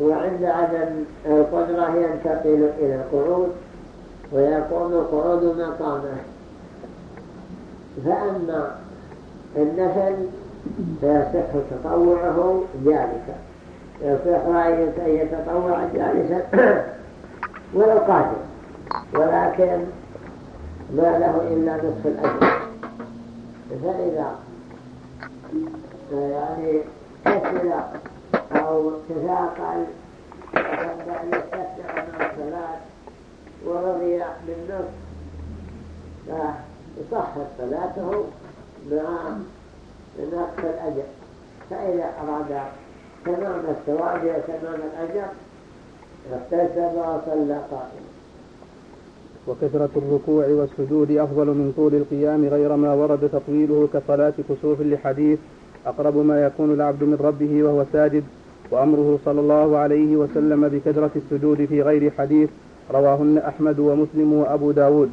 وعند عدم القدرة ينتقل إلى القعود ويقوم القعود مقامه. فأما النفل فيصح تطوعه جالسا يصح أن يتطوع جالسا. ولو قادر. ولكن ما له إلا نصف الأجر. فإذا يعني كسل أو تثاقل وحب أن يستفتح من الصلاة ورضي بالنصف فصحت صلاته مع نقص الأجر. فإذا أراد تمام الثواب وتمام الأجر اغتسل وصلى قائما.
وكثرة الركوع والسجود أفضل من طول القيام غير ما ورد تطويله كصلاة كسوف لحديث أقرب ما يكون العبد من ربه وهو ساجد وأمره صلى الله عليه وسلم بكثرة السجود في غير حديث رواهن أحمد ومسلم وأبو داود.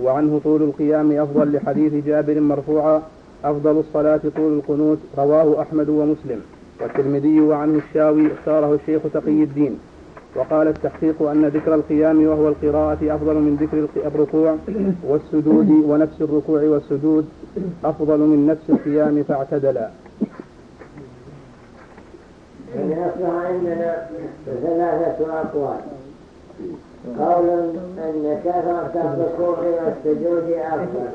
وعنه طول القيام أفضل لحديث جابر مرفوعا أفضل الصلاة طول القنوت رواه أحمد ومسلم. والترمذي وعنه الشاوي اختاره الشيخ تقي الدين. وقال التحقيق أن ذكر القيام وهو القراءة أفضل من ذكر الركوع والسجود ونفس الركوع والسجود أفضل من نفس القيام فاعتدلا.
أصبح عندنا ثلاثة أقوال. قول أن كثرة الركوع والسجود أفضل.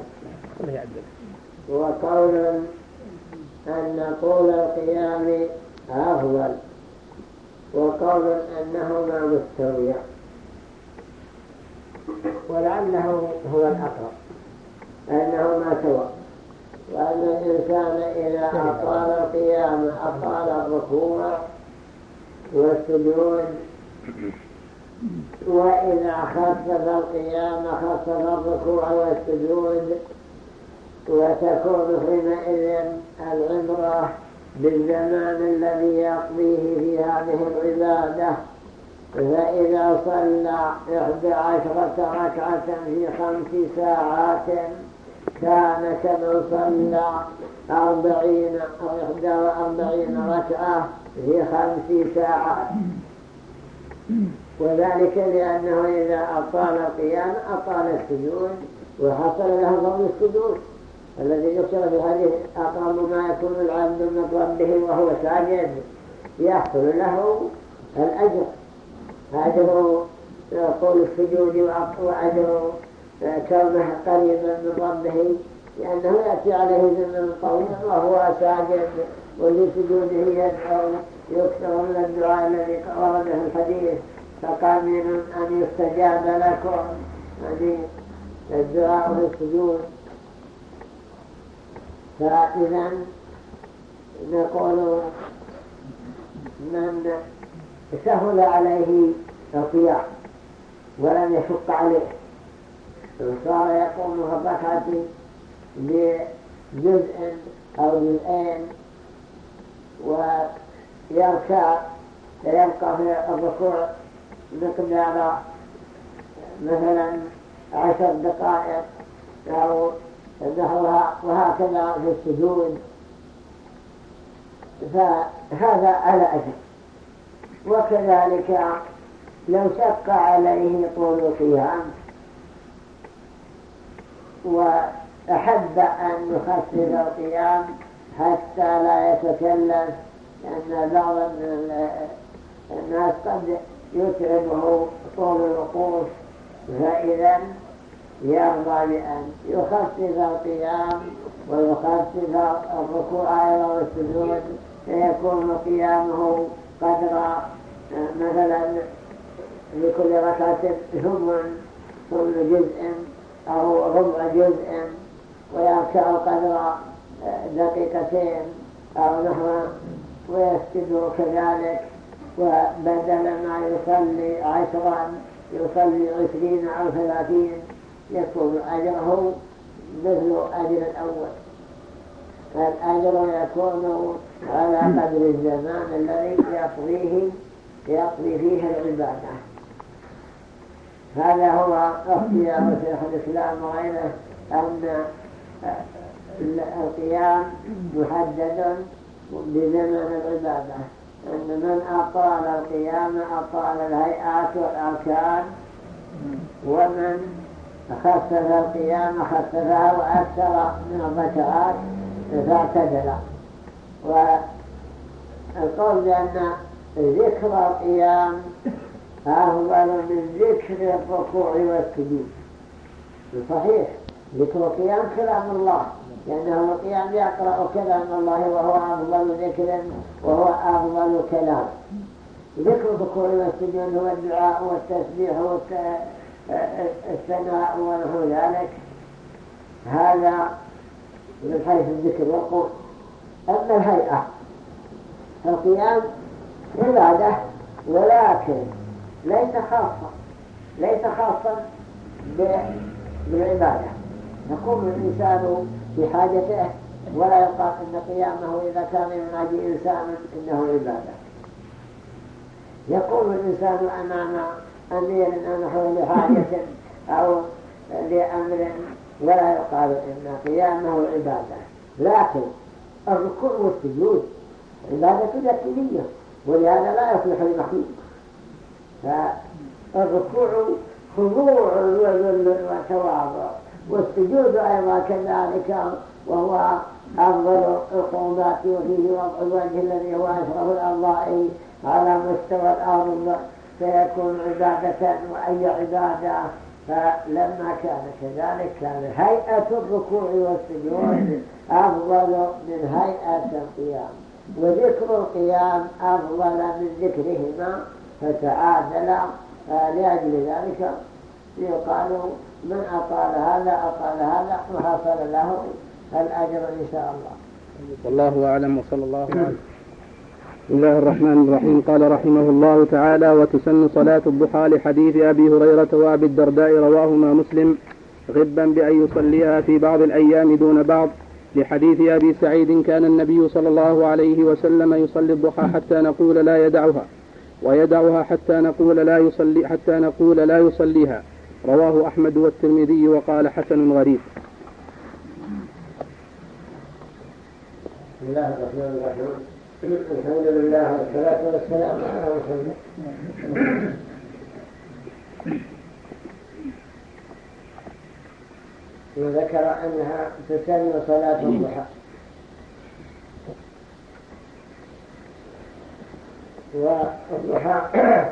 وقول أن طول القيام أفضل. وقول أنهما مستويان ولعله هو الأقرب. أنهما سواء وأن الإنسان إذا أطال القيام أطال الركوع والسجود وإذا خفف القيام خفف الركوع والسجود وتكون حينئذ العبرة بالزمان الذي يقضيه في هذه العبادة. فإذا صلى إحدى عشرة ركعة في خمس ساعات كان كمن صلى أربعين أو إحدى وأربعين ركعة في خمس ساعات. وذلك لأنه إذا أطال القيام أطال السجود وحصل له ضم السجود. الذي يكتب في الحديث أقرب ما يكون العبد من ربه وهو ساجد يحصل له الأجر. أجر طول السجود وأجر كونه قريبا من ربه لأنه يأتي عليه زمن طويل وهو ساجد وفي سجوده يدعو يكثر من الدعاء الذي ورده الحديث. فقامل أن يستجاب لكم. يعني الدعاء في السجود فإذا نقول من سهل عليه القيام ولم يشق عليه. صار يقوم في الركعة بجزء أو جزئين ويركع فيبقى في الركوع مقدار مثلا عشر دقائق أو نحوها وهكذا في السجود فهذا على أجل. وكذلك لو شق عليه طول القيام وأحب أن يخفف القيام حتى لا يتكلم لأن بعض الناس قد يتعبه طول الوقوف فإذا يرضى بأن يخفف القيام ويخفف الركوع أيضا والسجود فيكون قيامه قدر مثلا لكل ركعة ثم ثم جزء أو ربع جزء ويركع قدر دقيقتين أو نحو ويسجد كذلك. وبدل ما يصلي عشرا يصلي عشرين أو ثلاثين يكون أجره مثل أجر الأول. فالأجر يكون على قدر الزمان الذي يقضيه يقضي فيه العبادة. هذا هو اختيار شيخ الإسلام وغيره أن القيام محدد بزمن العبادة. أن من أطال القيام أطال الهيئات والأركان ومن خفف القيام خففها وأكثر من الركعات فاعتدل والقول بأن ذكر القيام أفضل من ذكر الركوع والسجود. صحيح. ذكر القيام كلام الله. لأنه القيام يقرأ كلام الله وهو أفضل ذكر وهو أفضل كلام. ذكر الركوع والسجود هو الدعاء والتسبيح الثناء ونحو ذلك. هذا من حيث الذكر والقول أما الهيئة فالقيام عبادة ولكن ليس خاصا ليس خاصا بالعبادة. يقوم الإنسان بحاجته ولا يقال إن قيامه إذا كان ينادي إنسان إنه عبادة. يقوم الإنسان أمام أمير أو نحو لحاجة أو لأمر ولا يقال إن قيامه عبادة. لكن الركوع والسجود عبادة داخلية ولهذا لا يصلح المخلوق فالركوع خضوع وتواضع والسجود أيضا كذلك وهو أفضل القومات وفيه وضع الوجه الذي هو أشرف الأضاء على مستوى الأرض. فيكون عبادة وأي عبادة فلما كان كذلك كان هيئة الركوع والسجود أفضل من هيئة القيام. وذكر القيام أفضل من ذكرهما فتعادل لأجل ذلك يقال من أطال هذا أطال هذا وحصل له الأجر إن شاء الله.
والله أعلم وصلى الله عليه بسم الله الرحمن الرحيم. قال رحمه الله تعالى وتسن صلاة الضحى لحديث أبي هريرة وأبي الدرداء رواهما مسلم غبا بأن يصليها في بعض الأيام دون بعض. لحديث أبي سعيد كان النبي صلى الله عليه وسلم يصلي الضحى حتى نقول لا يدعها ويدعها حتى نقول لا يصلي حتى نقول لا يصليها. رواه أحمد والترمذي وقال حسن غريب.
بسم الله الرحمن الرحيم. الحمد لله والصلاة والسلام على محمد وذكر أنها تسن صلاة الضحى. والضحى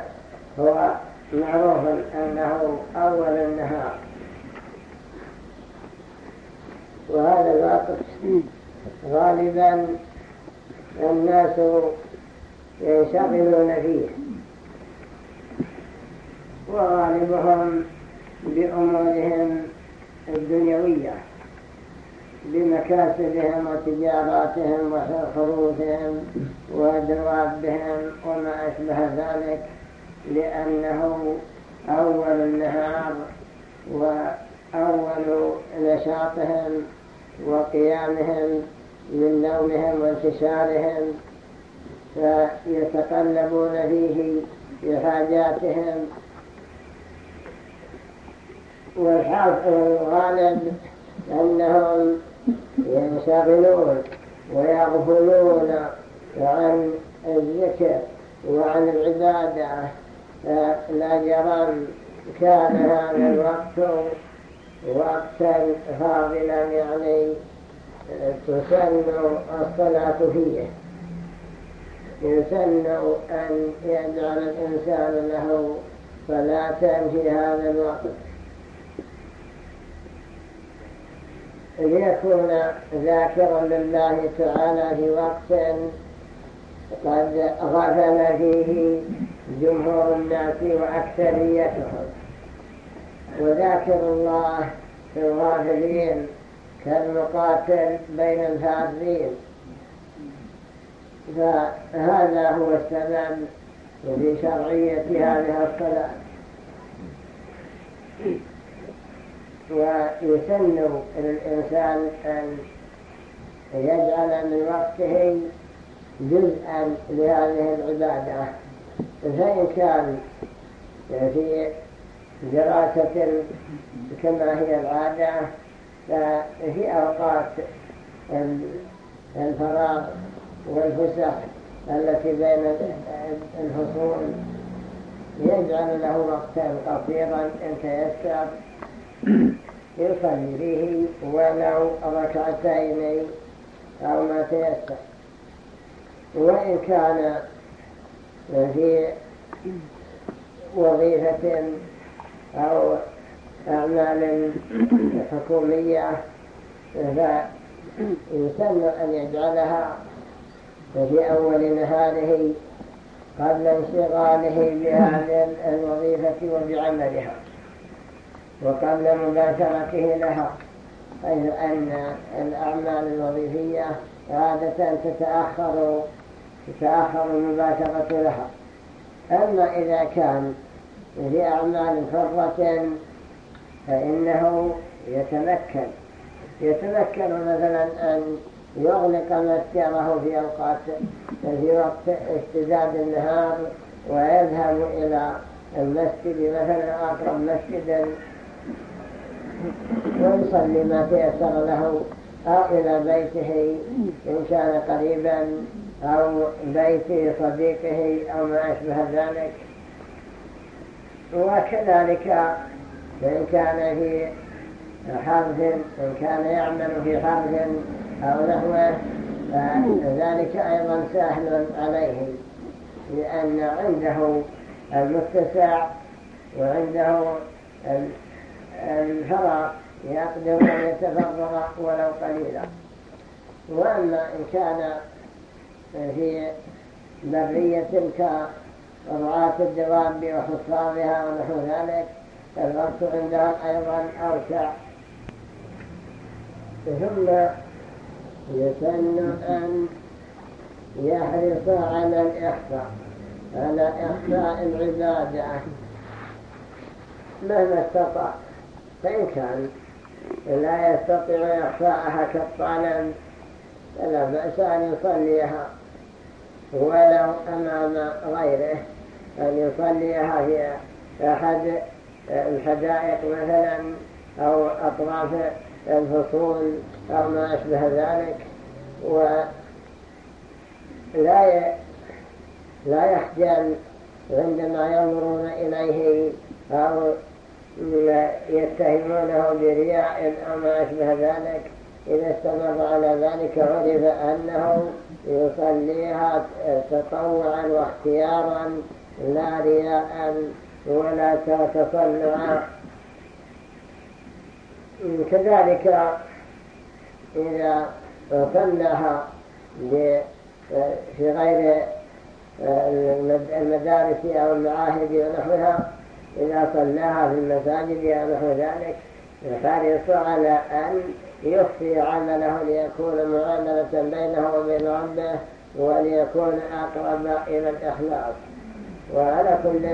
هو معروف أنه أول النهار. وهذا الوقت غالبا الناس ينشغلون فيه. وغالبهم بأمورهم الدنيوية بمكاسبهم وتجاراتهم وحروفهم ودوابهم وما أشبه ذلك لأنه أول النهار وأول نشاطهم وقيامهم من نومهم وانتشارهم فيتقلبون فيه بحاجاتهم. والغالب أنهم ينشغلون ويغفلون عن الذكر وعن العبادة لا جرم كان هذا الوقت وقتا فاضلا يعني. تسن الصلاة فيه. يسن أن يجعل الإنسان له صلاة في هذا الوقت. ليكون ذاكرا لله تعالى في وقت قد غفل فيه جمهور الناس وأكثريتهم. وذاكر الله في الغافلين. كالمقاتل بين الفارين فهذا هو السبب في شرعية هذه الصلاة. ويسن للإنسان أن يجعل من وقته جزءا لهذه العبادة. فإن كان في دراسة كما هي العادة ففي أوقات الفراغ والفسح التي بين الفصول يجعل له وقتا قصيرا إن تيسر. يصلي فيه ولو ركعتين أو ما تيسر. وإن كان في وظيفة أو أعمال حكومية فيسن أن يجعلها في أول نهاره قبل انشغاله بهذه الوظيفة وبعملها. وقبل مباشرته لها حيث أن الأعمال الوظيفية عادة تتأخر تتأخر المباشرة لها. أما إذا كان في أعمال حرة فإنه يتمكن. يتمكن مثلا أن يغلق مسجره في أوقات في وقت اشتداد النهار ويذهب إلى المسجد مثلا أقرب مسجدا ويصلي ما تيسر له أو إلى بيته إن كان قريبا أو بيت صديقه أو ما أشبه ذلك. وكذلك إن كان في حرف إن كان يعمل في حرف أو نحوه ذلك أيضا سهل عليه لأن عنده المتسع وعنده الفراغ يقدر أن يتفرغ ولو قليلا. وأما إن كان في برية كرعاة الدواب وحصارها ونحو ذلك الوقت عندهم أيضا أوسع ثم يسن أن يحرص على الإخفاء. على إخفاء العبادة. مهما استطاع. فإن كان لا يستطيع إخفاءها كالطالب فلا بأس أن يصليها. ولو أمام غيره أن يصليها في أحد الحدائق مثلا أو أطراف الفصول أو ما أشبه ذلك ولا لا يخجل عندما ينظرون إليه أو يتهمونه برياء أو ما أشبه ذلك. إذا استمر على ذلك عرف أنه يصليها تطوعا واختيارا لا رياء. ولا تصنعا كذلك إذا صلىها في غير المدارس أو المعاهد ونحوها إذا صلاها في المساجد أو نحو ذلك فحرص على أن يخفي عمله ليكون معاملة بينه وبين ربه وليكون أقرب إلى الإخلاص. وعلى كل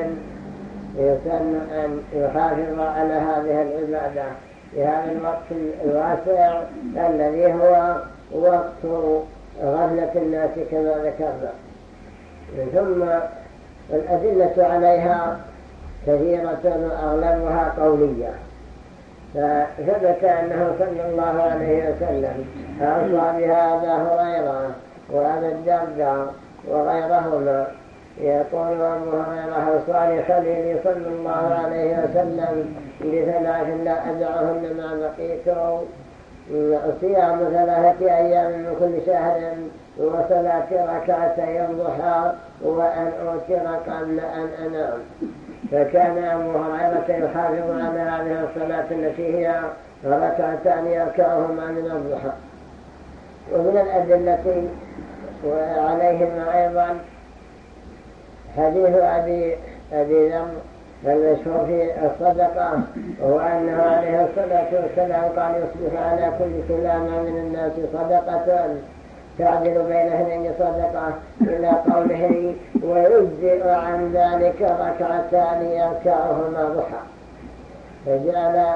يسن أن يحافظ على هذه العبادة في هذا الوقت الواسع الذي هو وقت غفلة الناس كما ذكرنا. ثم الأدلة عليها كثيرة وأغلبها قولية. فثبت أنه صلى الله عليه وسلم أوصى بهذا هريرة وأبا الدرداء وغيرهما. يقول أبو هريرة أوصاني خليلي صلى الله عليه وسلم بثلاث لا أدعهن ما بقيت. صيام ثلاثة أيام من كل شهر وصلاة ركعتي الضحى وأن أوتر قبل أن أنام. فكان أبو هريرة يحافظ على هذه الصلاة التي هي ركعتان يركعهما من الضحى. ومن الأدلة وعليهما أيضا حديث أبي, أبي ذر المشهور في الصدقة وهو أنه عليه الصلاة والسلام قال يصبح على كل سلامة من الناس صدقة. تعدل بين اثنين صدقة إلى قوله ويجزئ عن ذلك ركعتان يركعهما ضحى. فجعل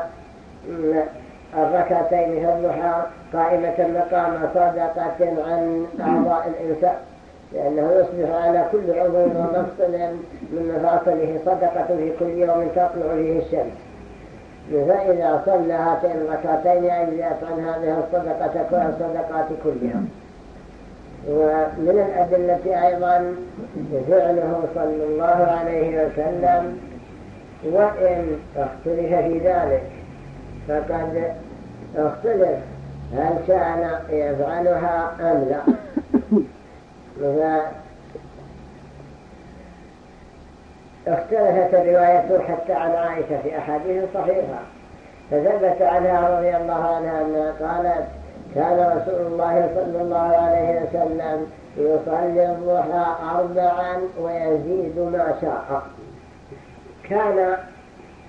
الركعتين في الضحى قائمة مقام صدقة عن أعضاء الإنسان. لأنه يصبح على كل عضو ومفصل من مفاصله صدقة في كل يوم تطلع فيه الشمس. فإذا صلى هاتين الركعتين أجزأت عن هذه الصدقة الصدقات كلها. ومن الأدلة أيضا فعله صلى الله عليه وسلم وإن اختلف في ذلك فقد اختلف هل كان يفعلها أم لا. اختلفت الرواية حتى عن عائشة في أحاديث صحيحة. فثبت عنها رضي الله عنها أنها قالت كان رسول الله صلى الله عليه وسلم يصلي الضحى أربعا ويزيد ما شاء كان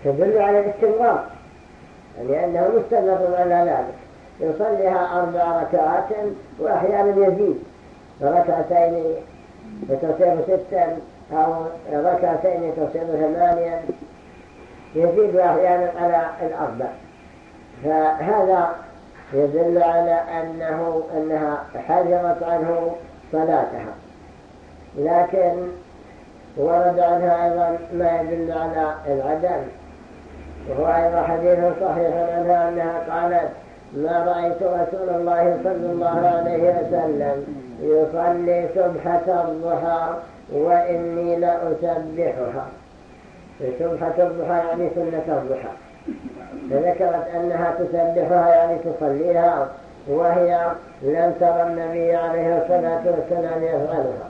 تدل على الاستمرار لأنه مستمر على ذلك. يصليها أربع ركعات وأحيانا يزيد. ركعتين فتصير ستا أو ركعتين تصير ثمانيا يزيد أحيانا على الأربع. فهذا يدل على أنه أنها حجرت عنه صلاتها. لكن ورد عنها أيضا ما يدل على العدم. وهو أيضا حديث صحيح عنها أنها قالت ما رأيت رسول الله صلى الله عليه وسلم يصلي سبحة الضحى وإني لأسبحها. سبحة الضحى يعني سنة الضحى. فذكرت أنها تسبحها يعني تصليها وهي لم ترى النبي عليه الصلاة والسلام يفعلها.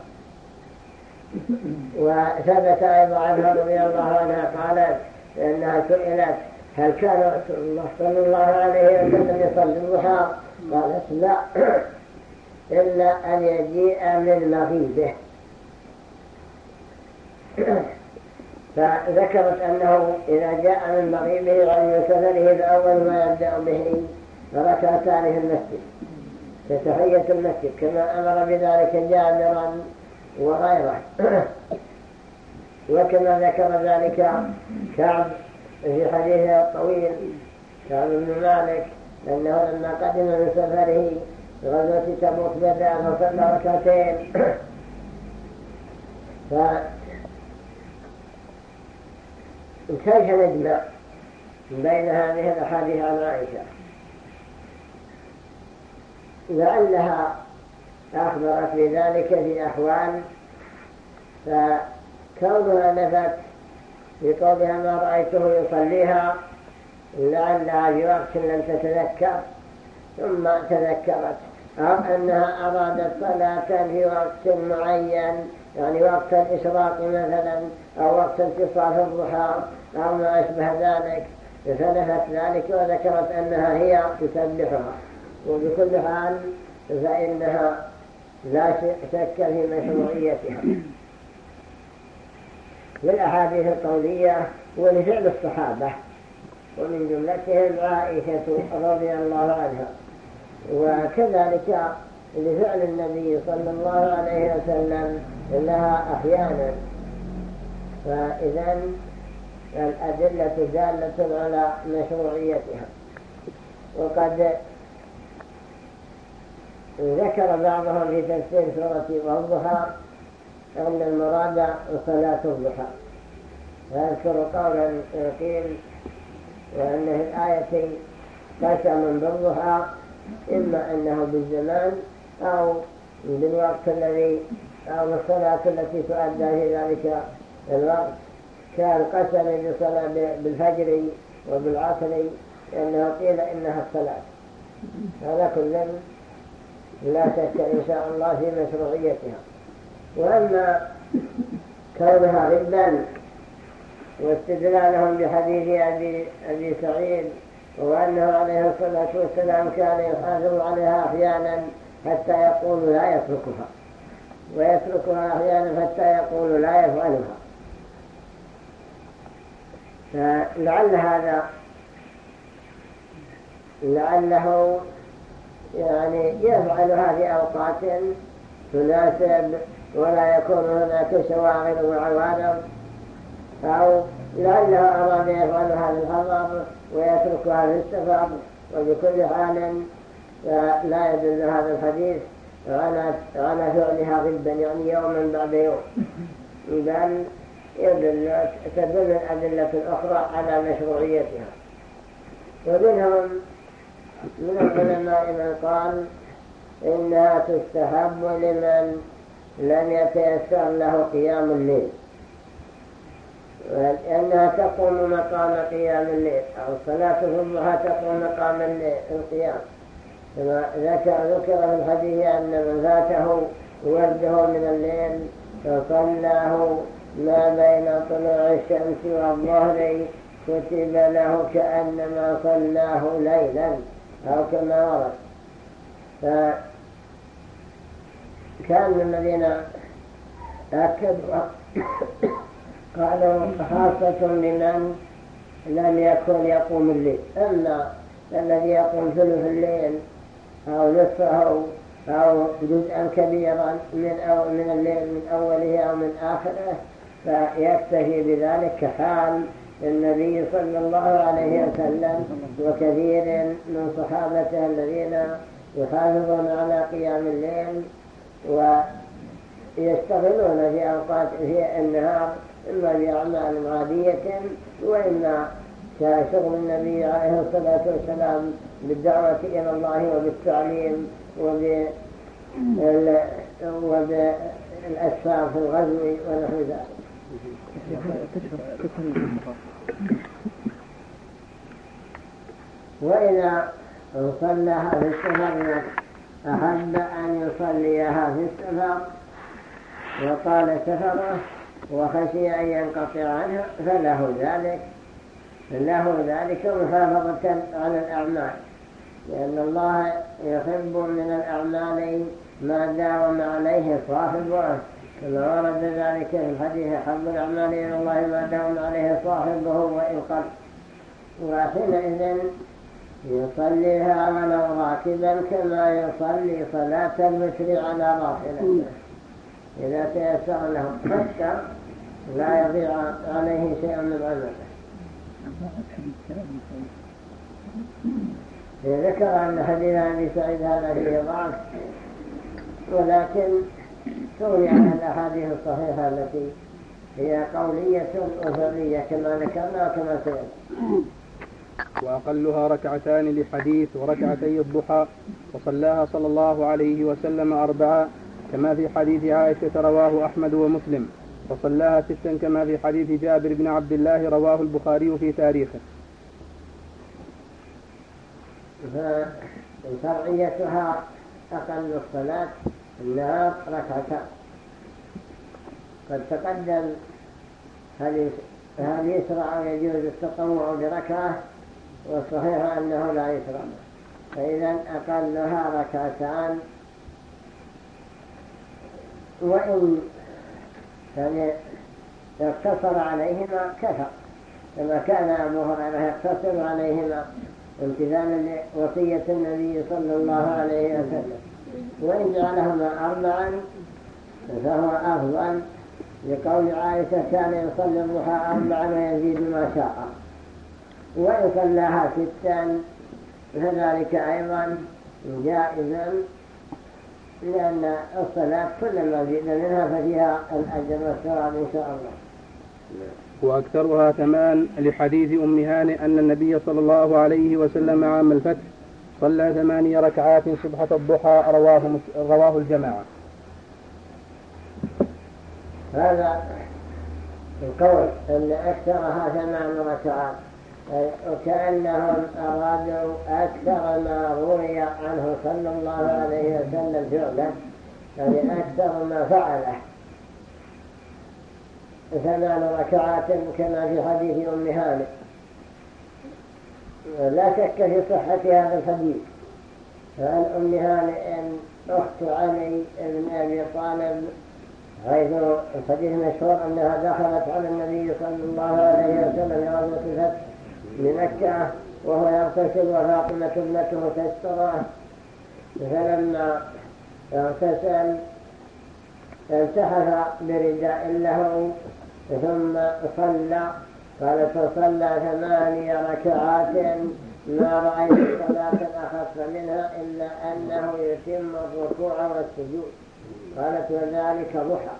وثبت أيضا عنها رضي الله عنها قالت لأنها سئلت هل كان رسول الله صلى الله عليه وسلم يصلي الضحى؟ قالت لا. إلا أن يجيء من مغيبه. فذكرت أنه إذا جاء من مغيبه عن سفره الأول ما يبدأ به ركعتان في المسجد كتحية المسجد كما أمر بذلك جابرا وغيره. وكما ذكر ذلك كعب في حديثه الطويل كعب بن مالك أنه لما قدم من سفره غزوة تبوك بدأ فصلى ركعتين كيف نجمع بين هذه الأحاديث عن عائشة؟ لعلها أخبرت بذلك في أحوال. فكونها نفت بقولها ما رأيته يصليها لعلها في وقت لم تتذكر. ثم تذكرت. أو أنها أرادت صلاة في وقت معين يعني وقت الإشراق مثلا أو وقت انتصاف الضحى أو ما أشبه ذلك. فنفت ذلك وذكرت أنها هي تسبحها. وبكل حال فإنها لا شك في مشروعيتها. والأحاديث القولية ولفعل الصحابة. ومن جملتهم عائشة رضي الله عنها. وكذلك لفعل النبي صلى الله عليه وسلم لها أحيانا. فإذا الأدلة دالة على مشروعيتها. وقد ذكر بعضهم في تفسير سورة والضحى أن المراد صلاة الضحى. فأذكر قولا قيل وأن في الآية قسم بالضحى إما أنه بالزمان أو بالوقت الذي أو الصلاة التي تؤدى في ذلك. الوقت كان قسم بصلاة بالفجر وبالعصر لأنه قيل إنها الصلاة. هذا كل لا شك إن شاء الله في مشروعيتها. وأما كونها ربا واستدلالهم بحديث أبي, أبي سعيد وأنه عليه الصلاة والسلام كان يحافظ عليها أحيانا حتى يقول لا يتركها. ويتركها أحيانا حتى يقول لا يفعلها. فلعل هذا لعله يعني يفعلها في أوقات تناسب ولا يكون هناك شواغل وعوارض أو لعله أراد يفعل هذا الحضر ويتركها في السفر وبكل حال لا يدل هذا الحديث. على على فعلها غبا يعني يوما بعد يوم. بل يدل تدل الأدلة الأخرى على مشروعيتها. ومنهم من العلماء من قال إنها تستحب لمن لم يتيسر له قيام الليل. لأنها تقوم مقام قيام الليل أو الصلاة في الضحى تقوم مقام القيام. كما ذكر ذكر في الحديث أن من فاته ورده من الليل فصلاه ما بين طلوع الشمس والظهر كتب له كأنما صلاه ليلا أو كما ورد. فكان الذين أكدوا قالوا خاصة لمن لم يكن يقوم الليل. أما الذي يقوم ثلث الليل أو نصفه أو جزءا كبيرا من, أو من الليل من أوله أو من آخره فيكتفي بذلك كحال النبي صلى الله عليه وسلم وكثير من صحابته الذين يحافظون على قيام الليل ويشتغلون في أوقات في النهار إما بأعمال عادية وإما كشغل النبي عليه الصلاة والسلام بالدعوة إلى الله وبالتعليم وبالأسفار في الغزو ونحو ذلك. وإذا صلىها في السفر أحب أن يصليها في السفر وقال سفره وخشي أن ينقطع عنه فله ذلك. له ذلك محافظة على الأعمال. لأن الله يحب من الأعمال ما داوم عليه صاحبه. كما ورد ذلك في الحديث حب الأعمال إلى الله ما داوم عليه صاحبه وإن قل. وحينئذ يصليها ولو راكبا كما يصلي صلاة الوتر على راحلته. إذا تيسر له حتى لا يضيع عليه شيء من عمله. ذكر أن حديث أبي سعيد هذا فيه ضعف ولكن تروي عن الأحاديث الصحيحة التي هي قولية وفرية كما ذكرنا وكما سيأتي.
وأقلها ركعتان لحديث وركعتي الضحى وصلاها صلى الله عليه وسلم أربعا كما في حديث عائشة رواه أحمد ومسلم. وصلاها ستا كما في حديث جابر بن عبد الله رواه البخاري في تاريخه.
فشرعيتها أقل الصلاة النهار ركعتان قد تقدم هل هل يشرع يجوز التطوع بركعة؟ والصحيح أنه لا يشرع. فإذا أقلها ركعتان. وإن يعني يقتصر عليهما كفى. كما كان أبو هريرة يقتصر عليهما امتثالا لوصية النبي صلى الله عليه وسلم. وإن جعلهما أربعا فهو أفضل لقول عائشة كان يصلي الضحى أربعا ويزيد ما شاء. وإن صلاها ستا فذلك أيضا جائزا لأن الصلاة كلما زيد منها ففيها الأجر والثواب إن شاء الله
وأكثرها ثمان لحديث أم هانئ أن النبي صلى الله عليه وسلم عام الفتح صلى ثماني ركعات صبحة الضحى رواه رواه الجماعة.
هذا القول أن أكثرها ثمان ركعات وكأنهم أرادوا أكثر ما روي عنه صلى الله عليه وسلم فعلا يعني أكثر ما فعله. ثمان ركعات كما في حديث أم هانئ. لا شك في صحة هذا الحديث. فعن أم هانئ أخت علي بن أبي طالب حيث الحديث مشهور أنها دخلت على النبي صلى الله عليه وسلم يوم الفتح بمكة وهو يغتسل وفاطمة ابنته تستره فلما اغتسل التحف برداء له ثم صلى. قال فصلى ثماني ركعات. ما رأيت صلاة أخف منها إلا أنه يتم الركوع والسجود. قالت وذلك ضحى.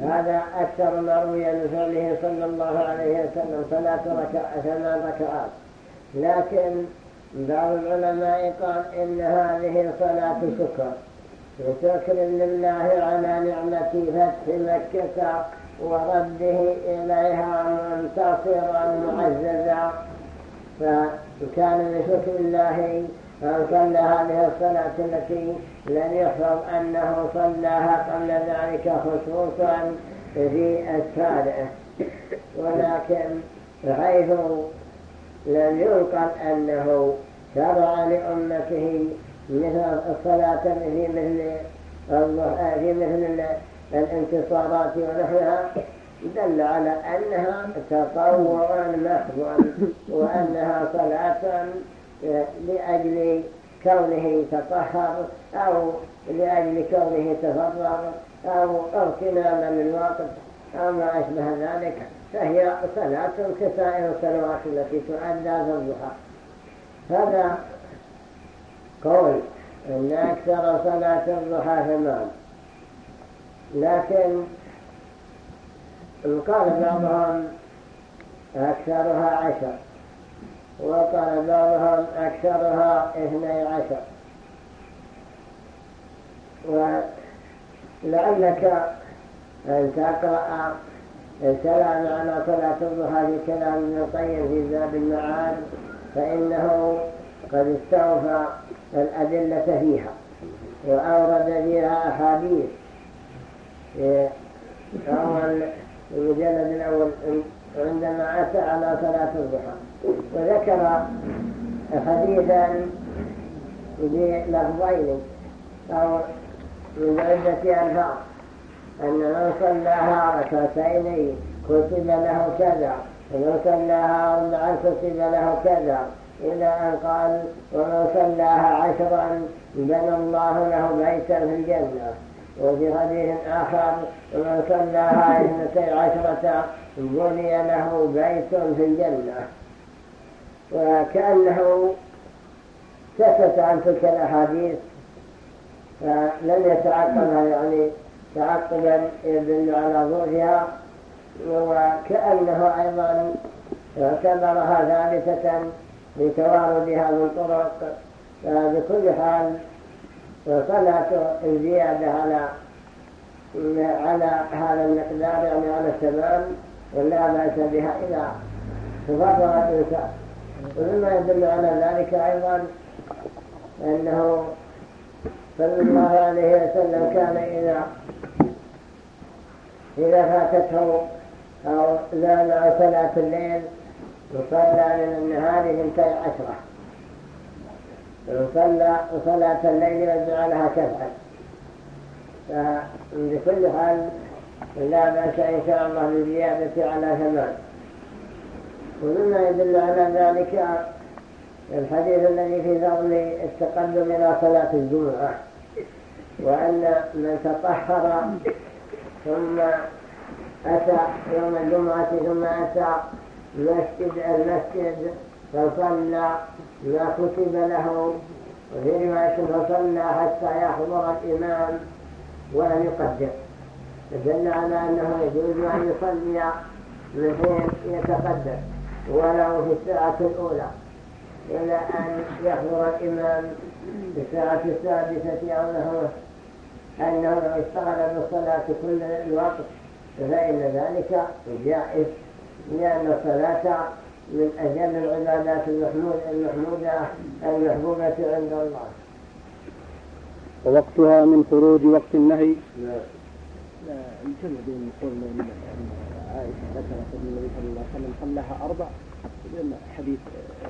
هذا أكثر ما روي من فعله صلى الله عليه وسلم صلاة ركعة ثمان ركعات. لكن بعض العلماء قال إن هذه صلاة شكر. شكر لله على نعمة فتح مكة ورده إليها منتصرا معززا. فكان من شكر الله أن صلى هذه الصلاة التي لم يحفظ أنه صلاها قبل ذلك خصوصا في أسفاره ولكن حيث لم ينقل أنه شرع لأمته مثل الصلاة في مثل في مثل الانتصارات ونحوها دل على أنها تطوع محض وأنها صلاة لأجل كونه تطهر أو لأجل كونه تفرغ أو اغتناما للوقت أو ما أشبه ذلك فهي صلاة كسائر الصلوات التي تؤدى في الضحى هذا قول أن أكثر صلاة الضحى ثمان لكن قال بعضهم أكثرها عشر. وقال بعضهم أكثرها اثني عشر. ولعلك أن تقرأ الكلام على صلاة الضحى في كلام ابن القيم في باب المعاد فإنه قد استوفى الأدلة فيها وأورد فيها أحاديث. أول المجلد الأول. عندما أتى على صلاة الضحى وذكر حديثا بلفظين أو من عدة ألفاظ أن من صلاها ركعتين كتب له كذا ومن صلاها أربعا كتب له كذا إلى أن قال ومن صلاها عشرا بنى الله له بيتا في الجنة. وفي حديث آخر ومن صلاها اثنتي عشرة بني له بيت في الجنة. وكأنه سكت عن تلك الأحاديث فلم يتعقبها يعني تعقبا يدل على ظهرها. وكأنه أيضا اعتبرها ثالثة لتواردها من طرق فبكل حال صلاة الزيادة على على هذا المقدار يعني على التمام. ولا بأس بها إذا تفضل الإنسان. ومما يدل على ذلك أيضا أنه صلى الله عليه وسلم كان إذا إذا فاتته أو زال عن صلاة الليل وصلى من النهار اثنتي عشرة. وصلى صلاة الليل وجعلها شفعا فبكل حال لا بأس إن شاء الله بالزيادة على ثمان ومما يدل على ذلك الحديث الذي في فضل التقدم إلى صلاة الجمعة وأن من تطهر ثم أتى يوم الجمعة ثم أتى مسجد المسجد فصلى ما كتب له وفي رواية فصلى حتى يحضر الإمام ولم يقدر. فدل على أنه يجوز أن يصلي من حين يتقدم ولو في الساعة الأولى إلى أن يحضر الإمام في الساعة السادسة أو نحوه أنه لو اشتغل بالصلاة كل الوقت فإن ذلك جائز لأن الصلاة من أجل العبادات المحمودة المحبوبة عند الله.
ووقتها من خروج وقت النهي.
الجمع بين قول عائشة ذكرت أن النبي صلى الله عليه وسلم صلاها أربع لأن حديث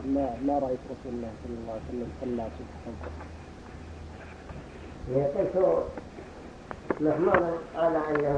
ما ما رأيت رسول الله صلى الله عليه وسلم صلى صبح
قلت محمود على أنه